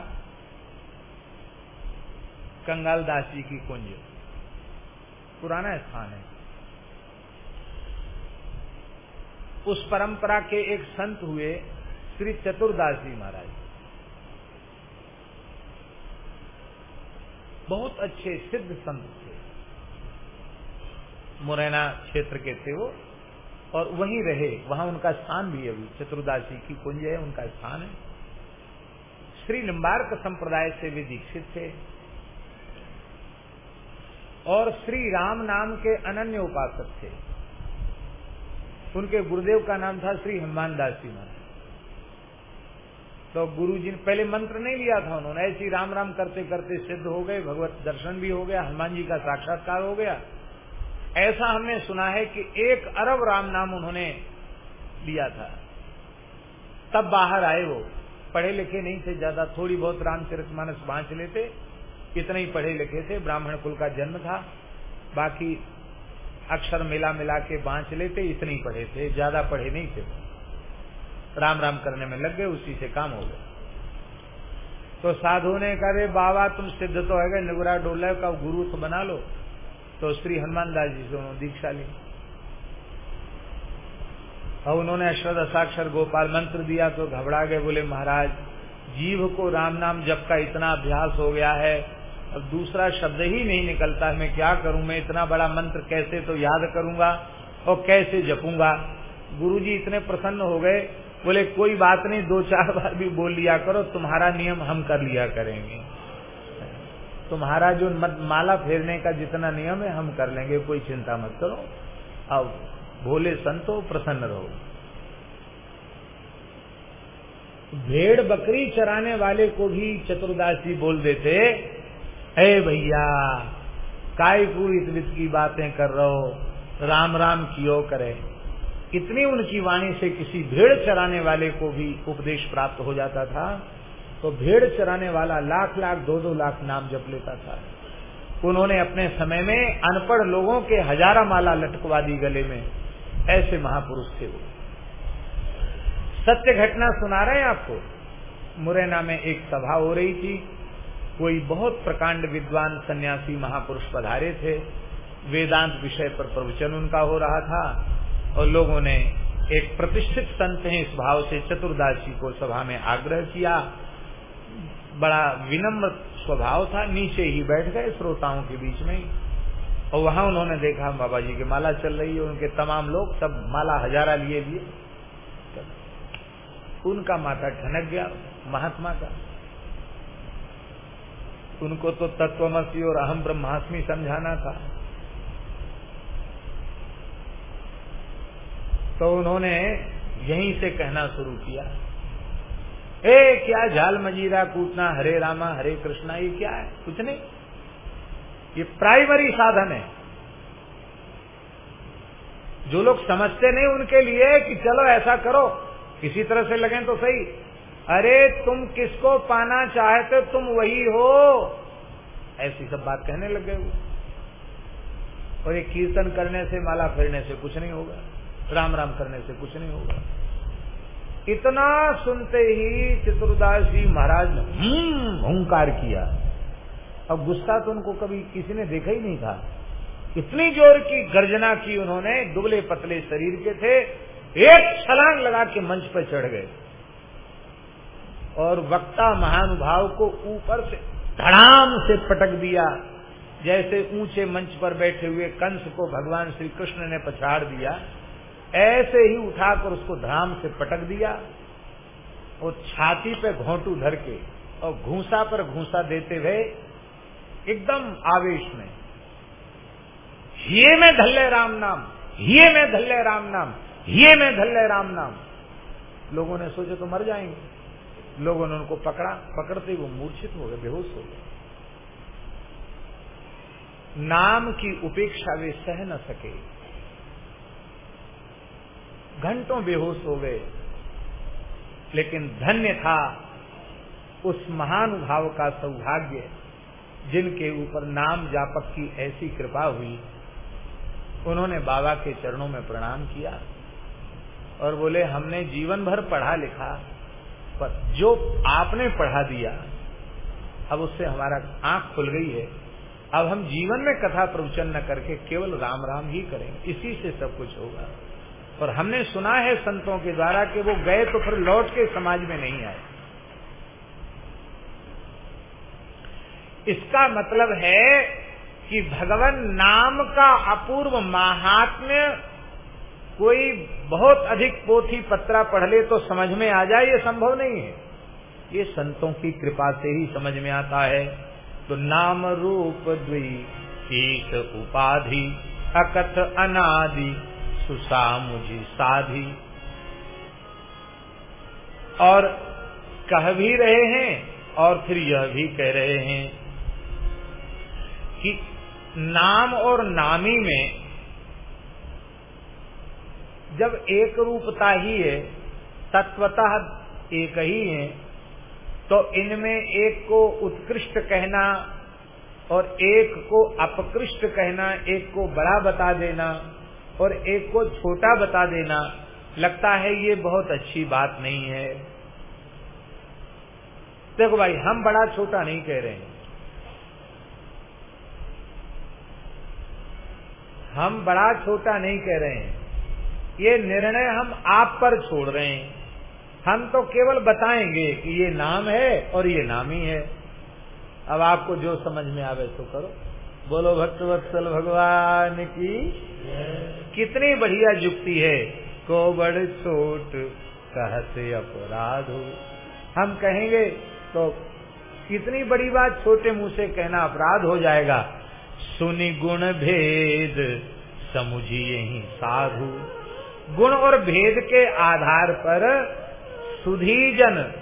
कंगाल दास जी की कुंज। पुराना स्थान है। उस परंपरा के एक संत हुए श्री चतुर्दास जी महाराज। बहुत अच्छे सिद्ध संत थे। मुरैना क्षेत्र के थे वो, और वहीं रहे। वहाँ उनका स्थान भी है अभी। चतुर्दास जी की कुंज है, उनका स्थान है। श्री निम्बार्क संप्रदाय से भी दीक्षित थे। और श्री राम नाम के अनन्य उपासक थे। उनके गुरुदेव का नाम था श्री हनुमान दास जी महाराज। तो गुरु जी ने पहले मंत्र नहीं लिया था उन्होंने, ऐसी राम राम करते करते सिद्ध हो गए, भगवत दर्शन भी हो गया, हनुमान जी का साक्षात्कार हो गया। ऐसा हमने सुना है कि एक अरब राम नाम उन्होंने लिया था। तब बाहर आए वो, पढ़े लिखे नहीं थे ज़्यादा, थोड़ी बहुत रामचरित मानस बांच लेते, इतने ही पढ़े लिखे थे, ब्राह्मण कुल का जन्म था, बाकी अक्षर मिला मिला के बांच लेते, इतने ही पढ़े थे, ज़्यादा पढ़े नहीं थे। राम राम करने में लग गए, उसी से काम हो गया। तो साधु ने कहा बाबा, तुम सिद्ध तो है गए, निगुरा डोले का गुरु तो बना लो। तो श्री हनुमान दास जी से दीक्षा ली। और उन्होंने अश्वद असाक्षर गोपाल मंत्र दिया तो घबरा गए, बोले, महाराज, जीव को राम नाम जप का इतना अभ्यास हो गया है अब दूसरा शब्द ही नहीं निकलता, मैं क्या करूँ, मैं इतना बड़ा मंत्र कैसे तो याद करूँगा और कैसे जपूँगा? गुरुजी इतने प्रसन्न हो गए, बोले, कोई बात नहीं, दो चार बार भी बोल लिया करो, तुम्हारा नियम हम कर लिया करेंगे। तुम्हारा जो माला फेरने का जितना नियम है, हम कर लेंगे, कोई चिंता मत करो। अब भोले संतो, प्रसन्न रहो। भेड़ बकरी चराने वाले को भी चतुर्दासी बोल देते हे भैया, काय पूरी वित की बातें कर रहो राम राम कियो करे। इतनी उनकी वाणी से किसी भेड़ चराने वाले को भी उपदेश प्राप्त हो जाता था तो भेड़ चराने वाला लाख लाख, दो दो लाख नाम जप लेता था। उन्होंने अपने समय में अनपढ़ लोगों के हजारा माला लटकवा दी गले में। ऐसे महापुरुष थे वो। सत्य घटना सुना रहे हैं आपको? मुरैना में एक सभा हो रही थी। कोई बहुत प्रकांड विद्वान सन्यासी महापुरुष पधारे थे। वेदांत विषय पर प्रवचन उनका हो रहा था और लोगों ने एक प्रतिष्ठित संत है, इस भाव से चतुर्दासी को सभा में आग्रह किया। बड़ा विनम्र स्वभाव था, नीचे ही बैठ गए श्रोताओं के बीच में। और वहाँ उन्होंने देखा, बाबा जी की माला चल रही है, उनके तमाम लोग सब माला हजारा लिए लिए उनका माथा ठनक गया, महात्मा का। उनको तो तत्वमसी और अहम ब्रह्मास्मि समझाना था। तो उन्होंने यहीं से कहना शुरू किया, ए, क्या झाल मजीरा कूटना, हरे रामा, हरे कृष्णा, ये क्या है? कुछ नहीं। ये प्राइमरी साधन है। जो लोग समझते नहीं उनके लिए कि चलो ऐसा करो, किसी तरह से लगे तो सही। अरे तुम किसको पाना चाहते तुम वही हो। ऐसी सब बात कहने लग गए और ये कीर्तन करने से, माला फिरने से कुछ नहीं होगा। राम राम करने से कुछ नहीं होगा। इतना सुनते ही चतुर्दास जी महाराज ने हंकार किया। अब गुस्सा तो उनको कभी किसी ने देखा ही नहीं था। इतनी ज़ोर की गर्जना की उन्होंने, दुबले पतले शरीर के थे। एक छलांग लगा के मंच पर चढ़ गए। और वक्ता महानुभाव को ऊपर से धड़ाम से पटक दिया। जैसे ऊँचे मंच पर बैठे हुए कंस को भगवान श्री कृष्ण ने पछाड़ दिया, ऐसे ही उठाकर उसको धड़ाम से पटक दिया। और छाती पे घोंटू धर के और घूसा पर घूसा देते हुए एकदम आवेश में, ये में धल्ले राम नाम, ये में धल्ले राम नाम, ये में धल्ले राम नाम। लोगों ने सोचे तो मर जाएँगे। लोगों ने उनको पकड़ा, पकड़ते ही वो मूर्छित हो गए, बेहोश हो गए। नाम की उपेक्षा वे सह न सके। घंटों बेहोश हो गए, लेकिन धन्य था उस महानुभाव का सौभाग्य, जिनके ऊपर नाम जापक की ऐसी कृपा हुई। उन्होंने बाबा के चरणों में प्रणाम किया और बोले, हमने जीवन भर पढ़ा लिखा पर जो आपने पढ़ा दिया, अब उससे हमारा आँख खुल गई है। अब हम जीवन में कथा प्रवचन न करके केवल राम राम ही करेंगे इसी से सब कुछ होगा। और हमने सुना है संतों के द्वारा कि वो गए तो फिर लौट के समाज में नहीं आए। इसका मतलब है कि भगवान नाम का अपूर्व महात्म्य कोई बहुत अधिक पोथी पत्रा पढ़ ले तो समझ में आ जाए, ये संभव नहीं है। ये संतों की कृपा से ही समझ में आता है। तो नाम रूप द्वीत उपाधि, अकथ अनादि, सुसा सुसामुझी साधी। और कह भी रहे हैं और फिर यह भी कह रहे हैं कि नाम और नामी में जब एक रूपता ही है, तत्वतः एक ही है तो इनमें एक को उत्कृष्ट कहना और एक को अपकृष्ट कहना, एक को बड़ा बता देना और एक को छोटा बता देना, लगता है ये बहुत अच्छी बात नहीं है। देखो भाई, हम बड़ा छोटा नहीं कह रहे हैं। हम बड़ा छोटा नहीं कह रहे हैं। ये निर्णय हम आप पर छोड़ रहे हैं। हम तो केवल बताएँगे कि ये नाम है और ये नाम ही है। अब आपको जो समझ में आवे तो करो। बोलो, भक्त वत्सल भगवान की कितनी बढ़िया जुक्ति है। को बड़ छोट कहते अपराध हो। हम कहेंगे तो कितनी बड़ी बात छोटे मुँह से कहना अपराध हो जाएगा। सुनि गुण भेद समुझिए ही साधु। गुण और भेद के आधार पर सुधीजन,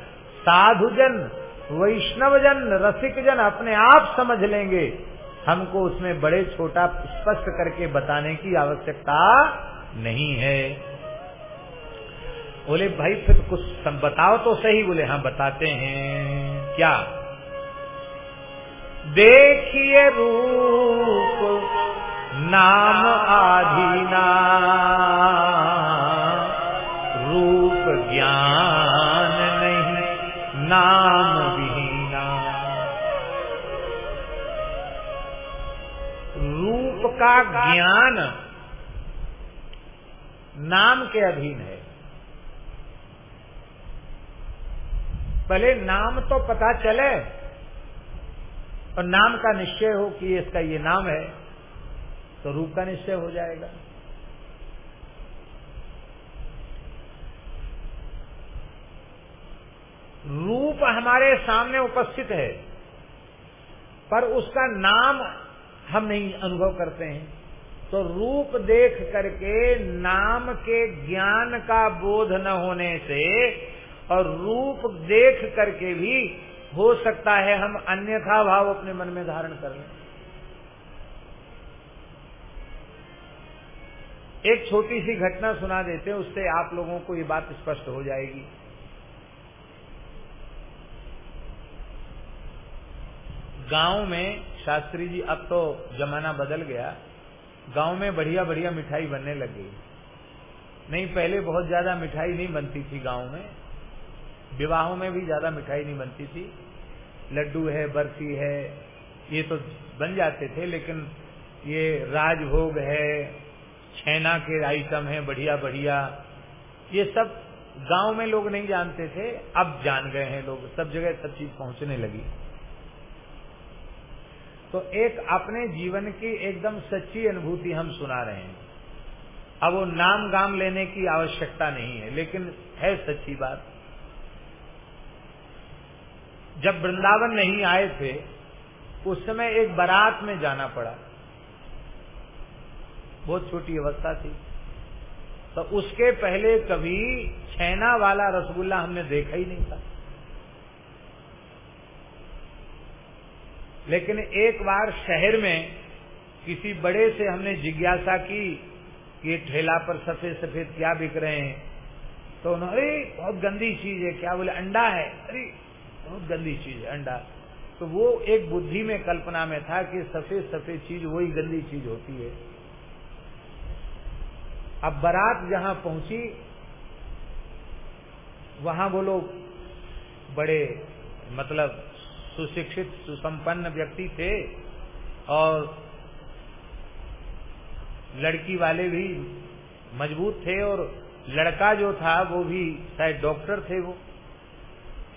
साधुजन, वैष्णवजन, रसिकजन अपने आप समझ लेंगे। हमको उसमें बड़े छोटा स्पष्ट करके बताने की आवश्यकता नहीं है। बोले, भाई, फिर कुछ बताओ तो सही। बोले हाँ बताते हैं। क्या? देखिए रूप नाम आधीना। रूप ज्ञान नहीं, नाम विहीना। रूप का ज्ञान नाम के अधीन है। पहले नाम तो पता चले और नाम का निश्चय हो कि इसका ये नाम है। तो रूप का निश्चय हो जाएगा। रूप हमारे सामने उपस्थित है, पर उसका नाम हम नहीं अनुभव करते हैं। तो रूप देख करके नाम के ज्ञान का बोध न होने से और रूप देख करके भी हो सकता है हम अन्यथा भाव अपने मन में धारण कर लें। एक छोटी सी घटना सुना देते हैं, उससे आप लोगों को ये बात स्पष्ट हो जाएगी। गाँव में, शास्त्री जी, अब तो जमाना बदल गया, गाँव में बढ़िया बढ़िया मिठाई बनने लग गई। नहीं, पहले बहुत ज़्यादा मिठाई नहीं बनती थी गाँव में, विवाहों में भी ज़्यादा मिठाई नहीं बनती थी। लड्डू है, बर्फ़ी है, ये तो बन जाते थे, लेकिन ये राजभोग है छैना के आइटम है, बढ़िया बढ़िया। ये सब गाँव में लोग नहीं जानते थे, अब जान गए हैं लोग। सब जगह सब चीज़ पहुँचने लगी। तो एक अपने जीवन की एकदम सच्ची अनुभूति हम सुना रहे हैं। अब वो नाम गाम लेने की आवश्यकता नहीं है, लेकिन है सच्ची बात। जब वृंदावन नहीं आए थे, उस समय एक बारात में जाना पड़ा। बहुत छोटी अवस्था थी। तो उसके पहले कभी छैना वाला रसगुल्ला हमने देखा ही नहीं था। लेकिन एक बार शहर में किसी बड़े से हमने जिज्ञासा की कि ठेला पर सफ़ेद सफ़ेद क्या बिक रहे हैं। तो उन्होंने, अरे, बहुत गंदी चीज़ है। क्या बोले, अंडा है। अरे, बहुत गंदी चीज़ है, अंडा। तो वो एक बुद्धि में कल्पना में था कि सफ़ेद सफ़ेद चीज़ वही गंदी चीज़ होती है। अब बारात जहाँ पहुँची, वहाँ वो लोग बड़े मतलब सुशिक्षित, सुसंपन्न व्यक्ति थे और लड़की वाले भी मज़बूत थे और लड़का जो था वो भी शायद डॉक्टर थे वो।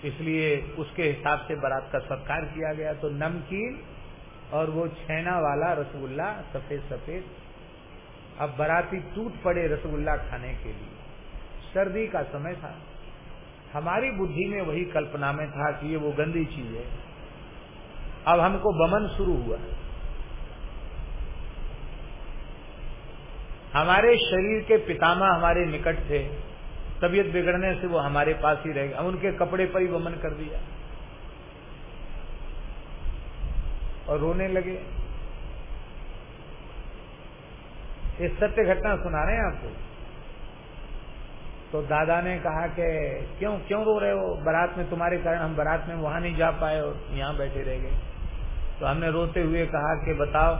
इसलिए उसके हिसाब से बारात का सत्कार किया गया। तो नमकीन और वो छैना वाला रसगुल्ला सफ़ेद सफ़ेद अब बराती टूट पड़े रसगुल्ला खाने के लिए। सर्दी का समय था। हमारी बुद्धि में वही कल्पना में था कि ये वो गंदी चीज़ है। अब हमको बमन शुरू हुआ हमारे शरीर के पितामह हमारे निकट थे। तबीयत बिगड़ने से वो हमारे पास ही रह गए। उनके कपड़े पर ही वमन कर दिया। और रोने लगे। ये सत्य घटना सुना रहे हैं आपको? तो दादा ने कहा कि क्यों क्यों रो रहे हो? बारात में तुम्हारे कारण हम बारात में वहाँ नहीं जा पाए और यहाँ बैठे रह गए। तो हमने रोते हुए कहा कि बताओ,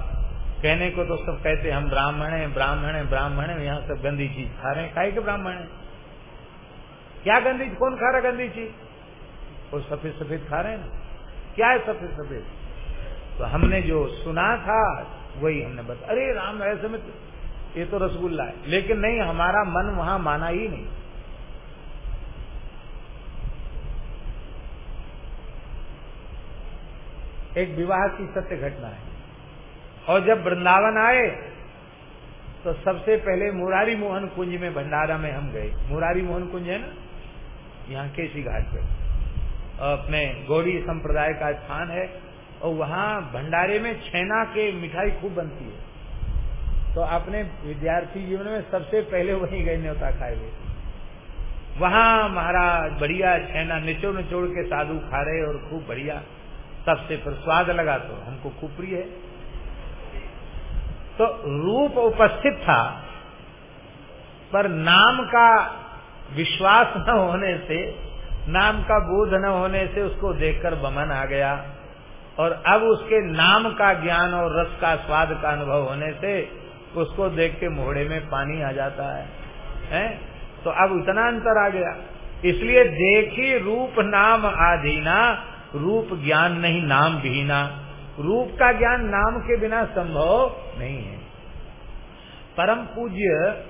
कहने को तो सब कहते हम ब्राह्मण हैं ब्राह्मण हैं ब्राह्मण हैं, यहाँ सब गंदी चीज़ खा रहे हैं। खाए के ब्राह्मण है? क्या गंदी कौन खा रहा गंदी चीज़? वो सफ़ेद सफ़ेद खा रहे हैं क्या है सफ़ेद सफ़ेद? तो हमने जो सुना था, वही हमने बता अरे राम, ऐसे में ये तो रसगुल्ला है। लेकिन नहीं, हमारा मन वहाँ माना ही नहीं। एक विवाह की सत्य घटना है। और जब वृंदावन आए तो सबसे पहले मुरारी मोहन कुंज में भंडारा में हम गए। मुरारी मोहन कुंज है ना? यहाँ केसी घाट पे। अपने गौरी संप्रदाय का स्थान है। और वहाँ भंडारे में छेना के मिठाई खूब बनती है। तो अपने विद्यार्थी जीवन में सबसे पहले वहीं गए न्योता खाए हुए। वहाँ महाराज बढ़िया छेना निचोड़ निचोड़ के साधु खा रहे और खूब बढ़िया, सबसे फिर स्वाद लगा तो हमको खूब प्रिय है। तो रूप उपस्थित था, पर नाम का विश्वास न होने से, नाम का बोध न होने से उसको देखकर बमन आ गया। और अब उसके नाम का ज्ञान और रस का स्वाद का अनुभव होने से उसको देख के मोहड़े में पानी आ जाता है, हैं? तो अब उतना अंतर आ गया। इसलिए देखी रूप नाम आधीना, रूप ज्ञान नहीं, नाम भीना रूप का ज्ञान नाम के बिना संभव नहीं है। परम पूज्य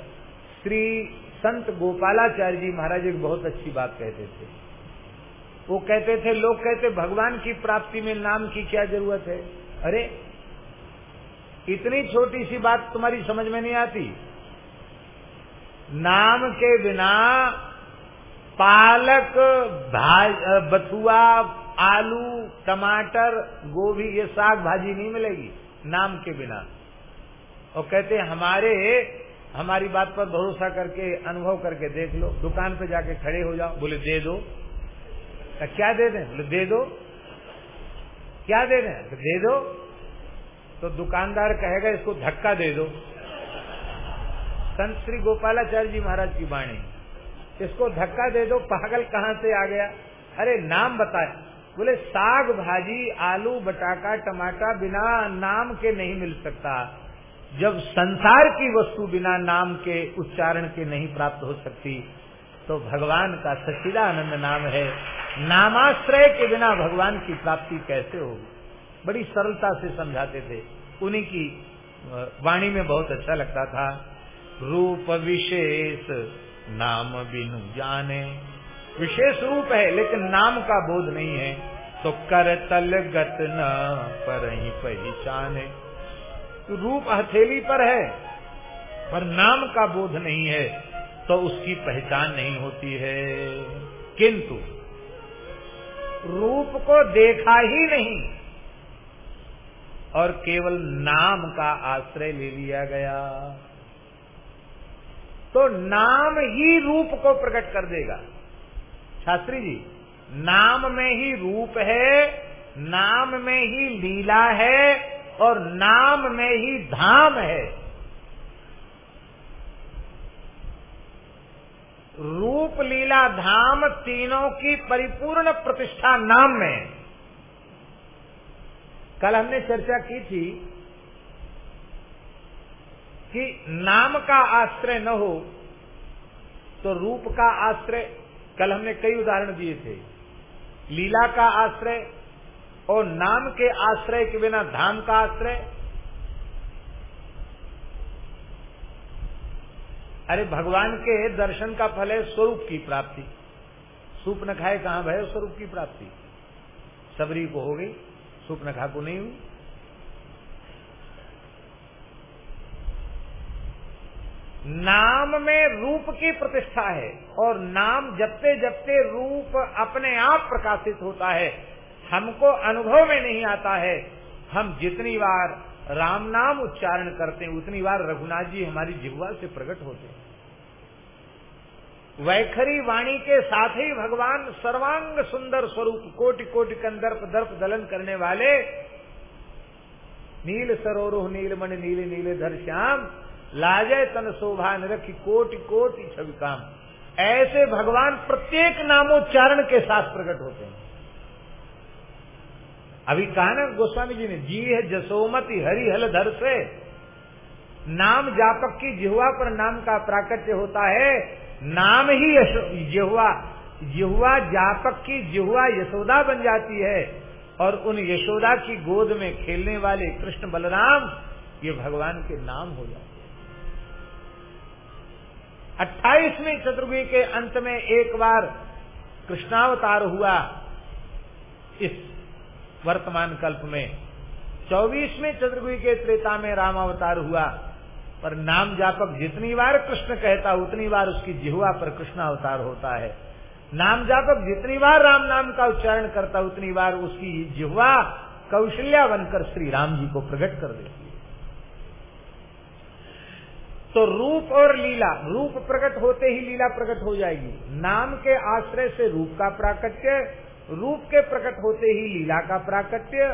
श्री संत गोपालाचार्य जी महाराज एक बहुत अच्छी बात कहते थे। वो कहते थे, लोग कहते, भगवान की प्राप्ति में नाम की क्या ज़रूरत है? अरे इतनी छोटी सी बात तुम्हारी समझ में नहीं आती? नाम के बिना पालक बथुआ, आलू, टमाटर, गोभी, ये साग भाजी नहीं मिलेगी नाम के बिना। और कहते हमारे, हमारी बात पर भरोसा करके, अनुभव करके देख लो, दुकान पे जाके खड़े हो जाओ, बोले, दे दो। क्या दे दें? बोले, दे दो। क्या दे दें? दे दो। तो दुकानदार कहेगा, इसको धक्का दे दो। संत श्री गोपालाचार्य जी महाराज की वाणी। इसको धक्का दे दो, पागल कहाँ से आ गया? अरे, नाम बताए। बोले, साग भाजी, आलू, बटाका टमाटर बिना नाम के नहीं मिल सकता। जब संसार की वस्तु बिना नाम के, उच्चारण के नहीं प्राप्त हो सकती तो भगवान का सच्चिदानंद नाम है। नामाश्रय के बिना भगवान की प्राप्ति कैसे होगी? बड़ी सरलता से समझाते थे। उन्हीं की वाणी में बहुत अच्छा लगता था, रूप विशेष नाम बिनु जाने। विशेष रूप है, लेकिन नाम का बोध नहीं है तो कर तल गत न पर ही पहचाने। तो रूप हथेली पर है, पर नाम का बोध नहीं है तो उसकी पहचान नहीं होती है। किंतु रूप को देखा ही नहीं और केवल नाम का आश्रय ले लिया गया। तो नाम ही रूप को प्रकट कर देगा। शास्त्री जी, नाम में ही रूप है, नाम में ही लीला है और नाम में ही धाम है। रूप, लीला, धाम तीनों की परिपूर्ण प्रतिष्ठा नाम में कल हमने चर्चा की थी कि नाम का आश्रय न हो तो रूप का आश्रय, कल हमने कई उदाहरण दिए थे। लीला का आश्रय और नाम के आश्रय के बिना धाम का आश्रय। अरे भगवान के दर्शन का फल है स्वरूप की प्राप्ति। सूप न खाए कहाँ भय स्वरूप की प्राप्ति। सबरी को हो गई। सूप न खा को नहीं हुई नाम में रूप की प्रतिष्ठा है और नाम जपते जपते रूप अपने आप प्रकाशित होता है। हमको अनुभव में नहीं आता है। हम जितनी बार राम नाम उच्चारण करते हैं, उतनी बार रघुनाथ जी हमारी जिह्वा से प्रकट होते हैं। वैखरी वाणी के साथ ही भगवान सर्वांग सुंदर स्वरूप कोटि कोटि कंदर्प, दर्प दलन करने वाले नील सरोरुह, नीलमणि, नील, नीले धर श्याम लाजय तन शोभा निरखी कोटि कोटि छवि काम। ऐसे भगवान प्रत्येक नामोच्चारण के साथ प्रकट होते हैं। अभी कहा ना गोस्वामी जी ने, जी है जसोमति हरिहल धर से, नाम जापक की जिहुआ पर नाम का प्राकट्य होता है नाम ही जिहुआ जिहुआ जापक की जिहुआ यशोदा बन जाती है और उन यशोदा की गोद में खेलने वाले कृष्ण बलराम, ये भगवान के नाम हो जाते हैं। अट्ठाईसवीं चतुर्वी के अंत में एक बार कृष्णावतार हुआ इस वर्तमान कल्प में। चौबीसवें चतुर्वी के त्रेता में रामावतार हुआ। पर नाम जापक जितनी बार कृष्ण कहता, उतनी बार उसकी जिहुआ पर कृष्ण अवतार होता है। नाम जापक जितनी बार राम नाम का उच्चारण करता, उतनी बार उसकी जिहुआ कौशल्या बनकर श्री राम जी को प्रकट कर देती है। तो रूप और लीला, रूप प्रकट होते ही लीला प्रकट हो जाएगी। नाम के आश्रय से रूप का प्राकट्य, रूप के प्रकट होते ही लीला का प्राकट्य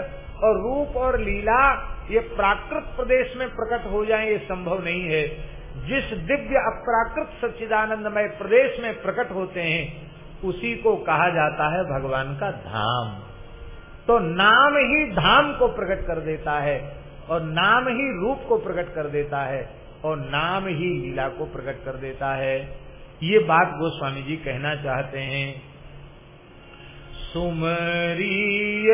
और रूप और लीला ये प्राकृत प्रदेश में प्रकट हो जाए, ये संभव नहीं है। जिस दिव्य अप्राकृत सच्चिदानंदमय प्रदेश में प्रकट होते हैं, उसी को कहा जाता है भगवान का धाम। तो नाम ही धाम को प्रकट कर देता है, और नाम ही रूप को प्रकट कर देता है, और नाम ही लीला को प्रकट कर देता है। ये बात गोस्वामी जी कहना चाहते हैं। सुमरीय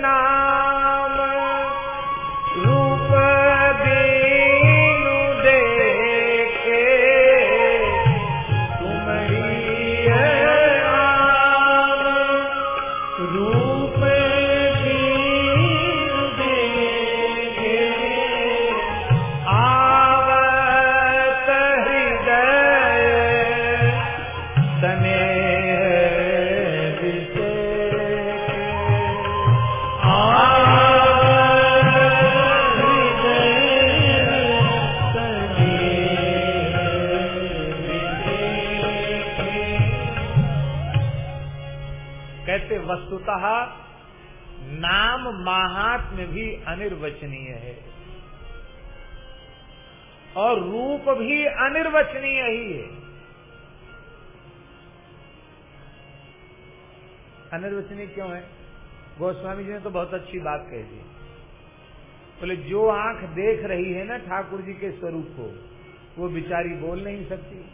नाम रूप वस्तुतः नाम महात्म्य भी अनिर्वचनीय है। और रूप भी अनिर्वचनीय ही है। अनिर्वचनीय क्यों है? गोस्वामी जी ने तो बहुत अच्छी बात कही थी। बोले तो जो आँख देख रही है ना ठाकुर जी के स्वरूप को, वो बिचारी बोल नहीं सकती।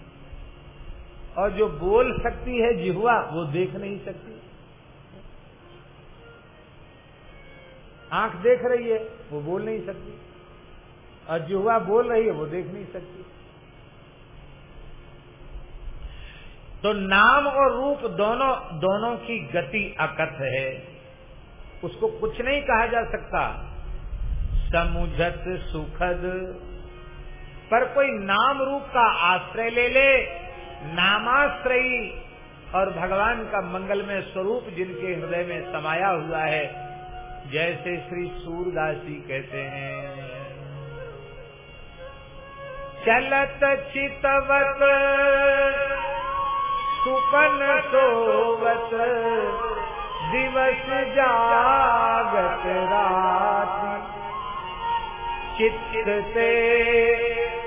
और जो बोल सकती है जिहुआ वो देख नहीं सकती। आँख देख रही है, वो बोल नहीं सकती। और जिहुआ बोल रही है, वो देख नहीं सकती। तो नाम और रूप दोनों दोनों की गति अकथ है। उसको कुछ नहीं कहा जा सकता। समुझत सुखद। पर कोई नाम रूप का आश्रय ले ले, नामाश्रयी और भगवान का मंगलमय स्वरूप जिनके हृदय में समाया हुआ है जैसे श्री सूरदास कहते हैं। चलत चितवत, सुपन सोवत, दिवस जागत रात। चित्त से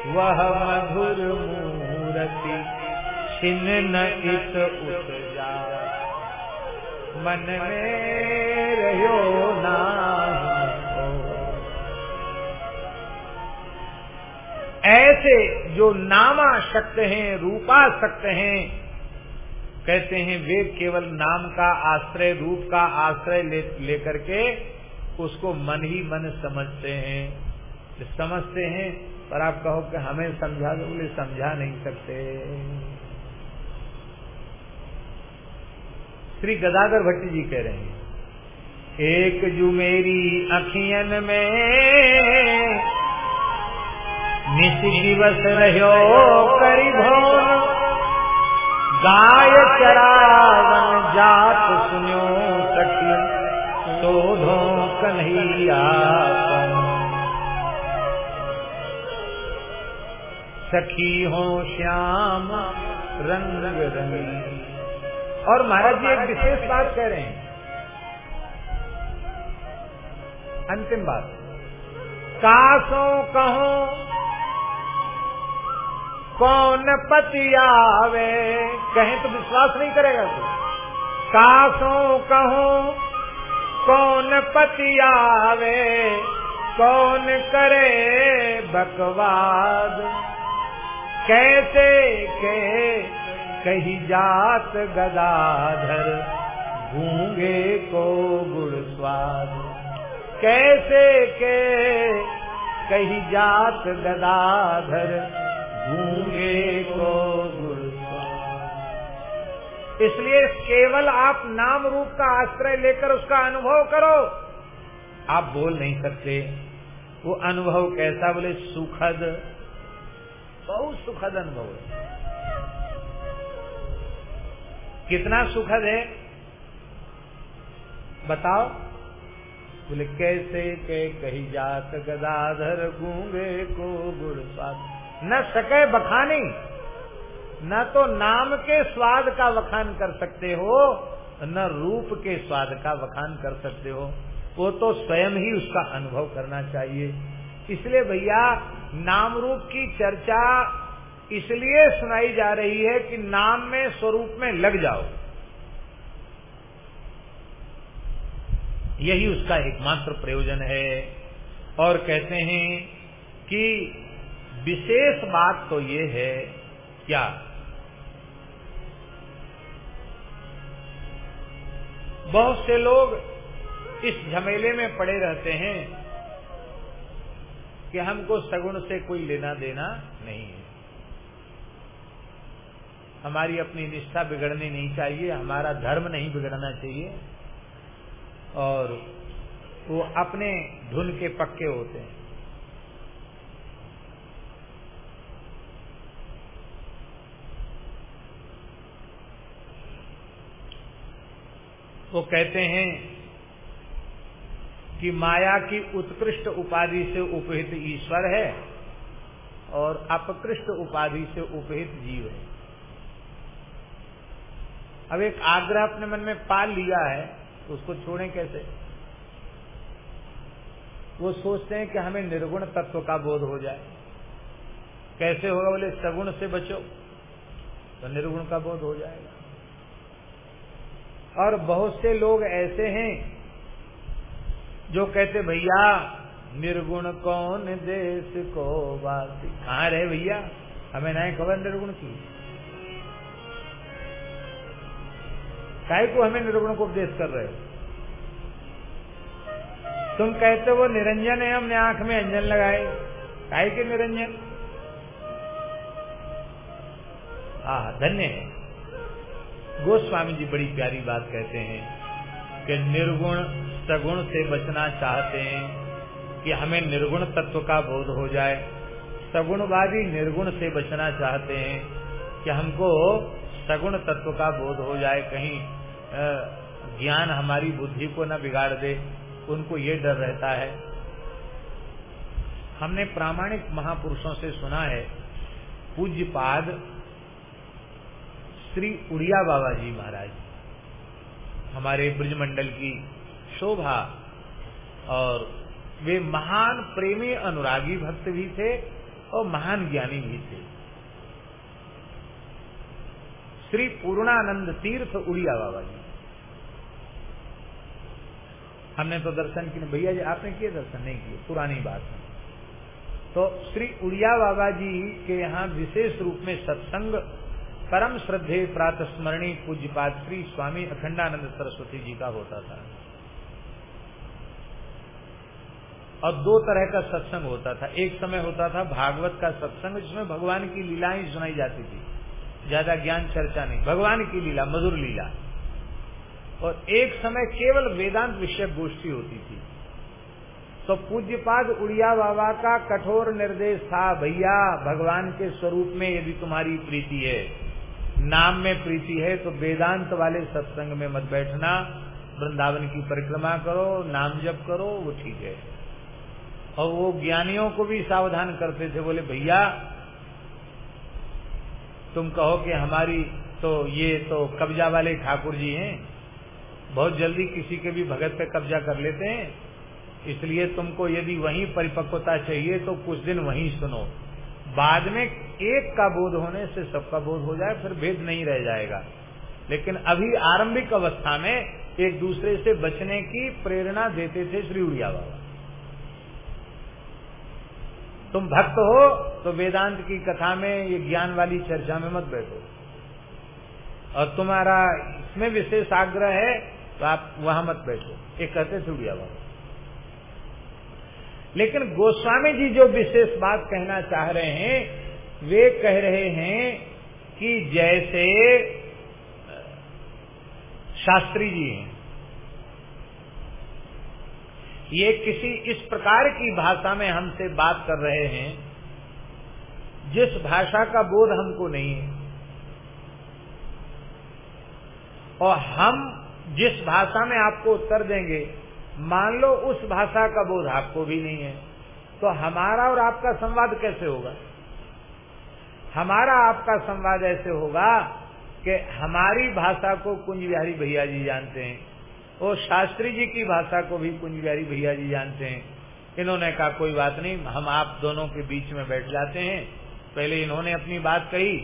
वह मधुर मूर्ति, छिन्न इत उठ जा मन में रहो ऐसे जो नामा शक्त हैं रूपा शक्त हैं कहते हैं वे केवल नाम का आश्रय रूप का आश्रय लेकर ले, के उसको मन ही मन समझते हैं। समझते हैं पर आप कहो कि हमें समझा दो बोले समझा नहीं सकते। श्री गदाधर भट्टी जी कह रहे हैं एक जू मेरी अखियन में निश दिवस रहो करी भोन गाय चरावन जात सुनो सखी शोधो कन्हैया सखी हो श्याम, रंग रंगी। और महाराज जी, एक विशेष बात कह रहे हैं। अंतिम बात। कासो कहो कौन पति आवे? कहें तो विश्वास नहीं करेगा तू कासो कहो, कौन पति आवे? कौन करे बकवाद? कैसे के कही जात गदाधर? गूँगे को गुड़ स्वाद। कैसे के कही जात गदाधर? इसलिए केवल आप नाम रूप का आश्रय लेकर उसका अनुभव करो। आप बोल नहीं सकते। वो अनुभव कैसा बोले? सुखद। बहुत सुखद अनुभव है। कितना सुखद है? बताओ। बोले, कैसे के कही जात गदाधर गूँगे को गुड़ स्वाद न सके बखानी। न तो नाम के स्वाद का वखान कर सकते हो, न रूप के स्वाद का वखान कर सकते हो। वो तो स्वयं ही उसका अनुभव करना चाहिए। इसलिए भैया, नाम रूप की चर्चा इसलिए सुनाई जा रही है कि नाम में स्वरूप में लग जाओ। यही उसका एकमात्र प्रयोजन है। और कहते हैं कि विशेष बात तो ये है, क्या? बहुत से लोग इस झमेले में पड़े रहते हैं कि हमको सगुण से कोई लेना देना नहीं है। हमारी अपनी निष्ठा बिगड़नी नहीं चाहिए, हमारा धर्म नहीं बिगड़ना चाहिए, और वो अपने धुन के पक्के होते हैं। वो कहते हैं कि माया की उत्कृष्ट उपाधि से उपहित ईश्वर है और अपकृष्ट उपाधि से उपहित जीव है। अब एक आग्रह अपने मन में पाल लिया है, उसको छोड़ें कैसे? वो सोचते हैं कि हमें निर्गुण तत्व का बोध हो जाए। कैसे होगा बोले, सगुण से बचो तो निर्गुण का बोध हो जाएगा। और बहुत से लोग ऐसे हैं जो कहते, भैया, निर्गुण कौन देश को वासी कहा रहे भैया? हमें नहीं खबर निर्गुण की। काय को हमें निर्गुण को उपदेश कर रहे हो? तुम कहते वो निरंजन है, हमने आँख में अंजन लगाए। काय के निरंजन? आ धन्य है। गोस्वामी जी बड़ी प्यारी बात कहते हैं कि निर्गुण सगुण से बचना चाहते हैं कि हमें निर्गुण तत्व का बोध हो जाए। सगुणवादी निर्गुण से बचना चाहते हैं कि हमको सगुण तत्व का बोध हो जाए। कहीं ज्ञान हमारी बुद्धि को न बिगाड़ दे, उनको ये डर रहता है। हमने प्रामाणिक महापुरुषों से सुना है, पूज्यपाद श्री उड़िया बाबा जी महाराज। हमारे ब्रजमंडल की शोभा और वे महान प्रेमी अनुरागी भक्त भी थे और महान ज्ञानी भी थे। श्री पूर्णानंद तीर्थ उड़िया बाबा जी। हमने तो दर्शन किए, भैया जी, आपने किए दर्शन? नहीं किए, पुरानी बात है। तो श्री उड़िया बाबा जी के यहाँ विशेष रूप में सत्संग परम श्रद्धे प्रातः स्मरणी पूज्यपाद श्री स्वामी अखंडानंद सरस्वती जी का होता था। और दो तरह का सत्संग होता था। एक समय होता था भागवत का सत्संग, जिसमें भगवान की लीलाएँ सुनाई जाती थी। ज़्यादा ज्ञान चर्चा नहीं। भगवान की लीला, मधुर लीला। और एक समय केवल वेदांत विषय गोष्ठी होती थी। तो पूज्यपाद उड़िया बाबा का कठोर निर्देश था, भैया, भगवान के स्वरूप में यदि तुम्हारी प्रीति है नाम में प्रीति है तो वेदांत वाले सत्संग में मत बैठना। वृंदावन की परिक्रमा करो, नाम जप करो, वो ठीक है। और वो ज्ञानियों को भी सावधान करते थे, बोले, भैया, तुम कहो कि हमारी तो ये तो कब्जा वाले ठाकुर जी हैं। बहुत जल्दी किसी के भी भगत पे कब्जा कर लेते हैं। इसलिए तुमको यदि वहीं परिपक्वता चाहिए तो कुछ दिन वहीं सुनो। बाद में एक का बोध होने से सबका बोध हो जाए, फिर भेद नहीं रह जाएगा। लेकिन अभी आरंभिक अवस्था में एक दूसरे से बचने की प्रेरणा देते थे श्री उड़िया बाबा। तुम भक्त हो तो वेदांत की कथा में, ये ज्ञान वाली चर्चा में मत बैठो। और तुम्हारा इसमें विशेष आग्रह है तो आप वहाँ मत बैठो। ये कहते थे उड़िया बाबा। लेकिन गोस्वामी जी जो विशेष बात कहना चाह रहे हैं, वे कह रहे हैं कि जैसे शास्त्री जी हैं। ये किसी इस प्रकार की भाषा में हमसे बात कर रहे हैं, जिस भाषा का बोध हमको नहीं है। और हम जिस भाषा में आपको उत्तर देंगे मान लो उस भाषा का बोध आपको भी नहीं है तो हमारा और आपका संवाद कैसे होगा? हमारा आपका संवाद ऐसे होगा कि हमारी भाषा को कुंज बिहारी भैया जी जानते हैं वो शास्त्री जी की भाषा को भी कुंज बिहारी भैया जी जानते हैं। इन्होंने कहा, कोई बात नहीं, हम आप दोनों के बीच में बैठ जाते हैं। पहले इन्होंने अपनी बात कही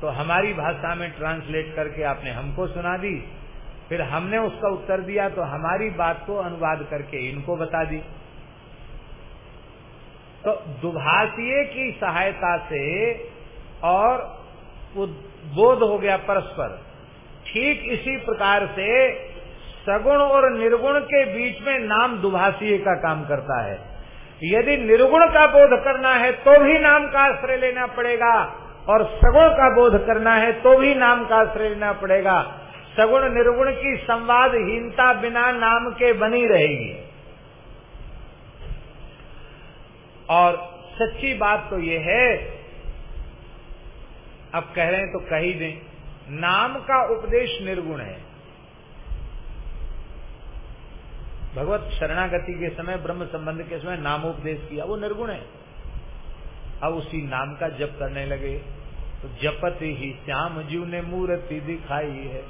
तो हमारी भाषा में ट्रांसलेट करके आपने हमको सुना दी फिर हमने उसका उत्तर दिया तो हमारी बात को अनुवाद करके इनको बता दी। तो दुभाषीय की सहायता से और बोध हो गया परस्पर। ठीक इसी प्रकार से सगुण और निर्गुण के बीच में नाम दुभाषीय का काम करता है। यदि निर्गुण का बोध करना है तो भी नाम का आश्रय लेना पड़ेगा और सगुण का बोध करना है तो भी नाम का आश्रय लेना पड़ेगा। सगुण निर्गुण की संवादहीनता बिना नाम के बनी रहेगी। और सच्ची बात तो ये है, अब कह रहे हैं तो कही दें, नाम का उपदेश निर्गुण है। भगवत शरणागति के समय, ब्रह्म संबंध के समय नामोपदेश किया, वो निर्गुण है। अब उसी नाम का जप करने लगे तो जपत ही श्याम, जीव ने मूर्ति दिखाई है।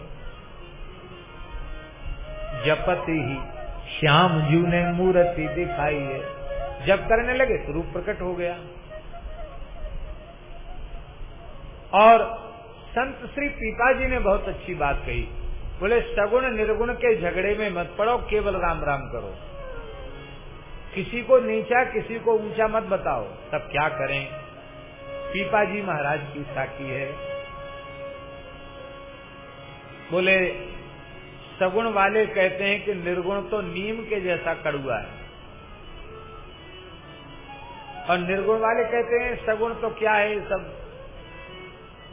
जपति ही। श्याम जी ने मूर्ति दिखाई है। जब करने लगे तो रूप प्रकट हो गया। और संत श्री पीपा जी ने बहुत अच्छी बात कही। बोले, सगुण निर्गुण के झगड़े में मत पड़ो, केवल राम राम करो। किसी को नीचा, किसी को ऊँचा मत बताओ। तब क्या करें? पीपा जी महाराज की साकी है। बोले सगुण वाले कहते हैं कि निर्गुण तो नीम के जैसा कड़ुआ है। और निर्गुण वाले कहते हैं, सगुण तो क्या है सब